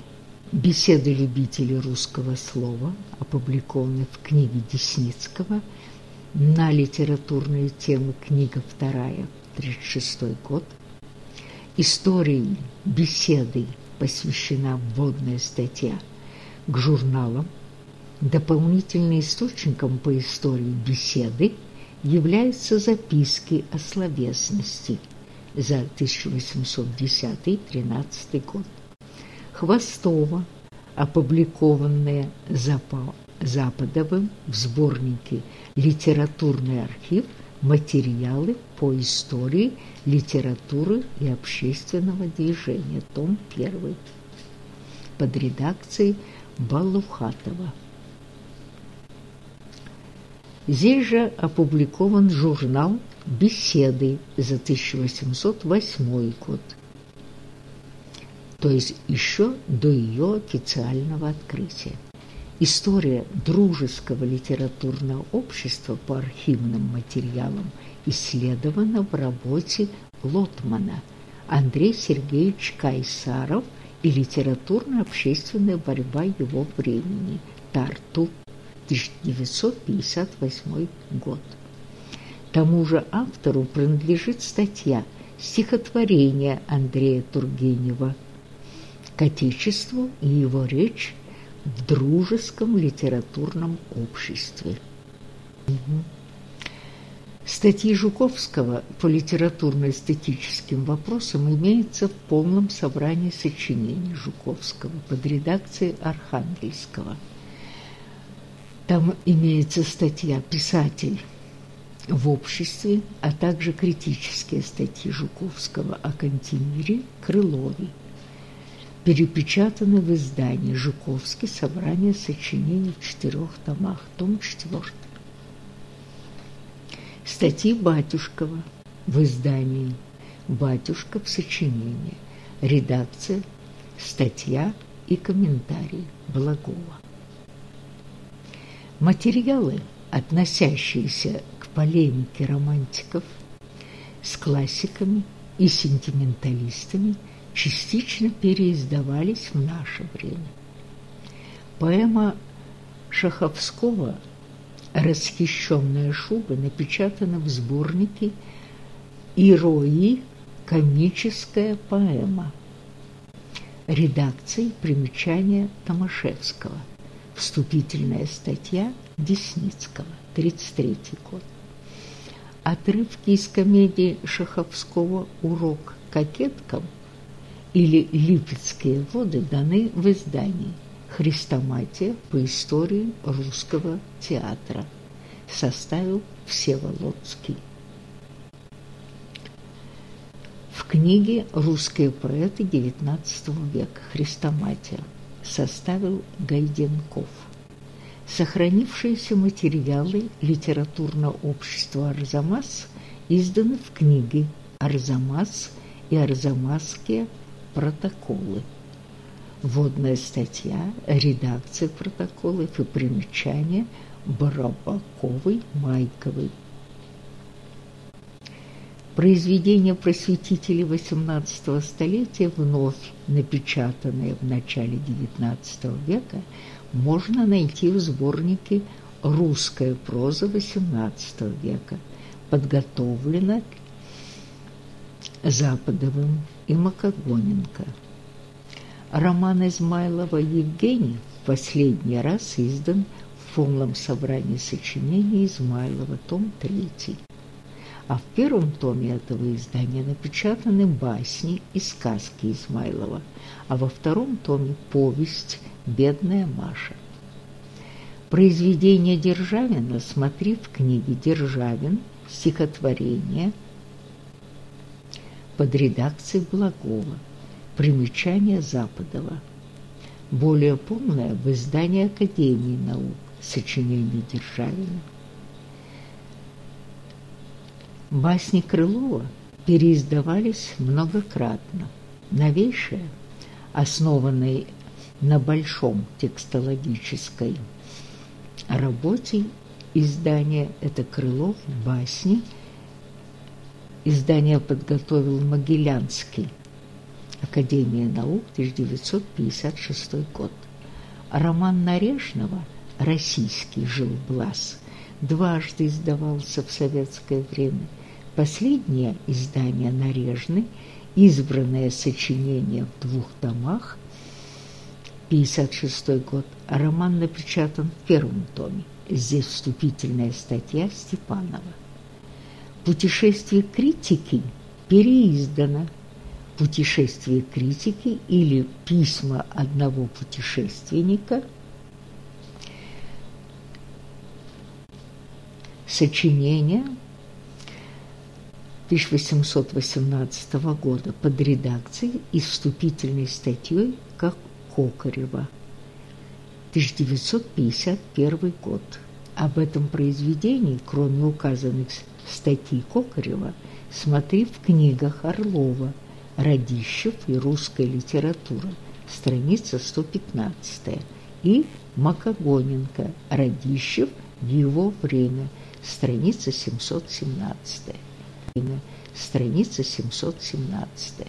Беседы любителей русского слова, опубликованы в книге Десницкого на литературные темы, книга вторая, 36 год. Истории беседы посвящена вводная статья к журналам. Дополнительным источником по истории беседы являются записки о словесности за 1810-13 год. Хвостова, опубликованные Западовым в сборнике «Литературный архив. Материалы по истории литературы и общественного движения», том 1, под редакцией Балухатова. Здесь же опубликован журнал «Беседы» за 1808 год то есть еще до ее официального открытия. История дружеского литературного общества по архивным материалам исследована в работе Лотмана Андрей Сергеевич Кайсаров и литературно-общественная борьба его времени Тарту 1958 год. Тому же автору принадлежит статья стихотворения Андрея Тургенева к Отечеству и его речь в дружеском литературном обществе. Статьи Жуковского по литературно-эстетическим вопросам имеются в полном собрании сочинений Жуковского под редакцией Архангельского. Там имеется статья «Писатель в обществе», а также критические статьи Жуковского о Кантемире, Крылове, перепечатаны в издании «Жуковский. Собрание сочинений в четырех томах», том 4. Статьи Батюшкова в издании «Батюшка в сочинении», редакция, статья и комментарии Благова. Материалы, относящиеся к полемике романтиков с классиками и сентименталистами – частично переиздавались в наше время. Поэма Шаховского «Расхищенная шуба» напечатана в сборнике «Ирои. Комическая поэма» редакции примечания Томашевского. Вступительная статья Десницкого, 33 год. Отрывки из комедии Шаховского «Урок кокеткам» или Липецкие воды даны в издании «Христоматия по истории русского театра». Составил Всеволодский. В книге «Русские поэты XIX века. Христоматия» составил Гайденков. Сохранившиеся материалы литературного общества «Арзамас» изданы в книге «Арзамас» и «Арзамасские протоколы. Вводная статья, редакция протоколов и примечания Барабаковой, Майковой. Произведения просветителей XVIII столетия, вновь напечатанные в начале XIX века, можно найти в сборнике «Русская проза XVIII века», подготовлена Западовым и Макогоненко. Роман Измайлова «Евгений» последний раз издан в полном собрании сочинений Измайлова, том 3. А в первом томе этого издания напечатаны басни и сказки Измайлова, а во втором томе повесть «Бедная Маша». Произведение Державина смотри в книге «Державин. Стихотворение» под редакцией Благова. Примечание Западова. Более полное в издании Академии наук. Сочинение Державина. Басни Крылова переиздавались многократно. Новейшая, основанная на большом текстологической работе издания «Это Крылов. Басни». Издание подготовил Могилянский. Академия наук, 1956 год. Роман Нарежного «Российский жил-блаз» дважды издавался в советское время. Последнее издание «Нарежный», избранное сочинение в двух томах, 56 год, роман напечатан в первом томе. Здесь вступительная статья Степанова. «Путешествие критики» переиздано. «Путешествие критики» или «Письма одного путешественника» сочинение 1818 года под редакцией и вступительной статьей как Кокарева, 1951 год. Об этом произведении, кроме указанных статей Кокарева, смотри в книгах Орлова «Радищев и русская литература», страница 115, и Макогоненко «Радищев в его время», страница 717. Страница 717.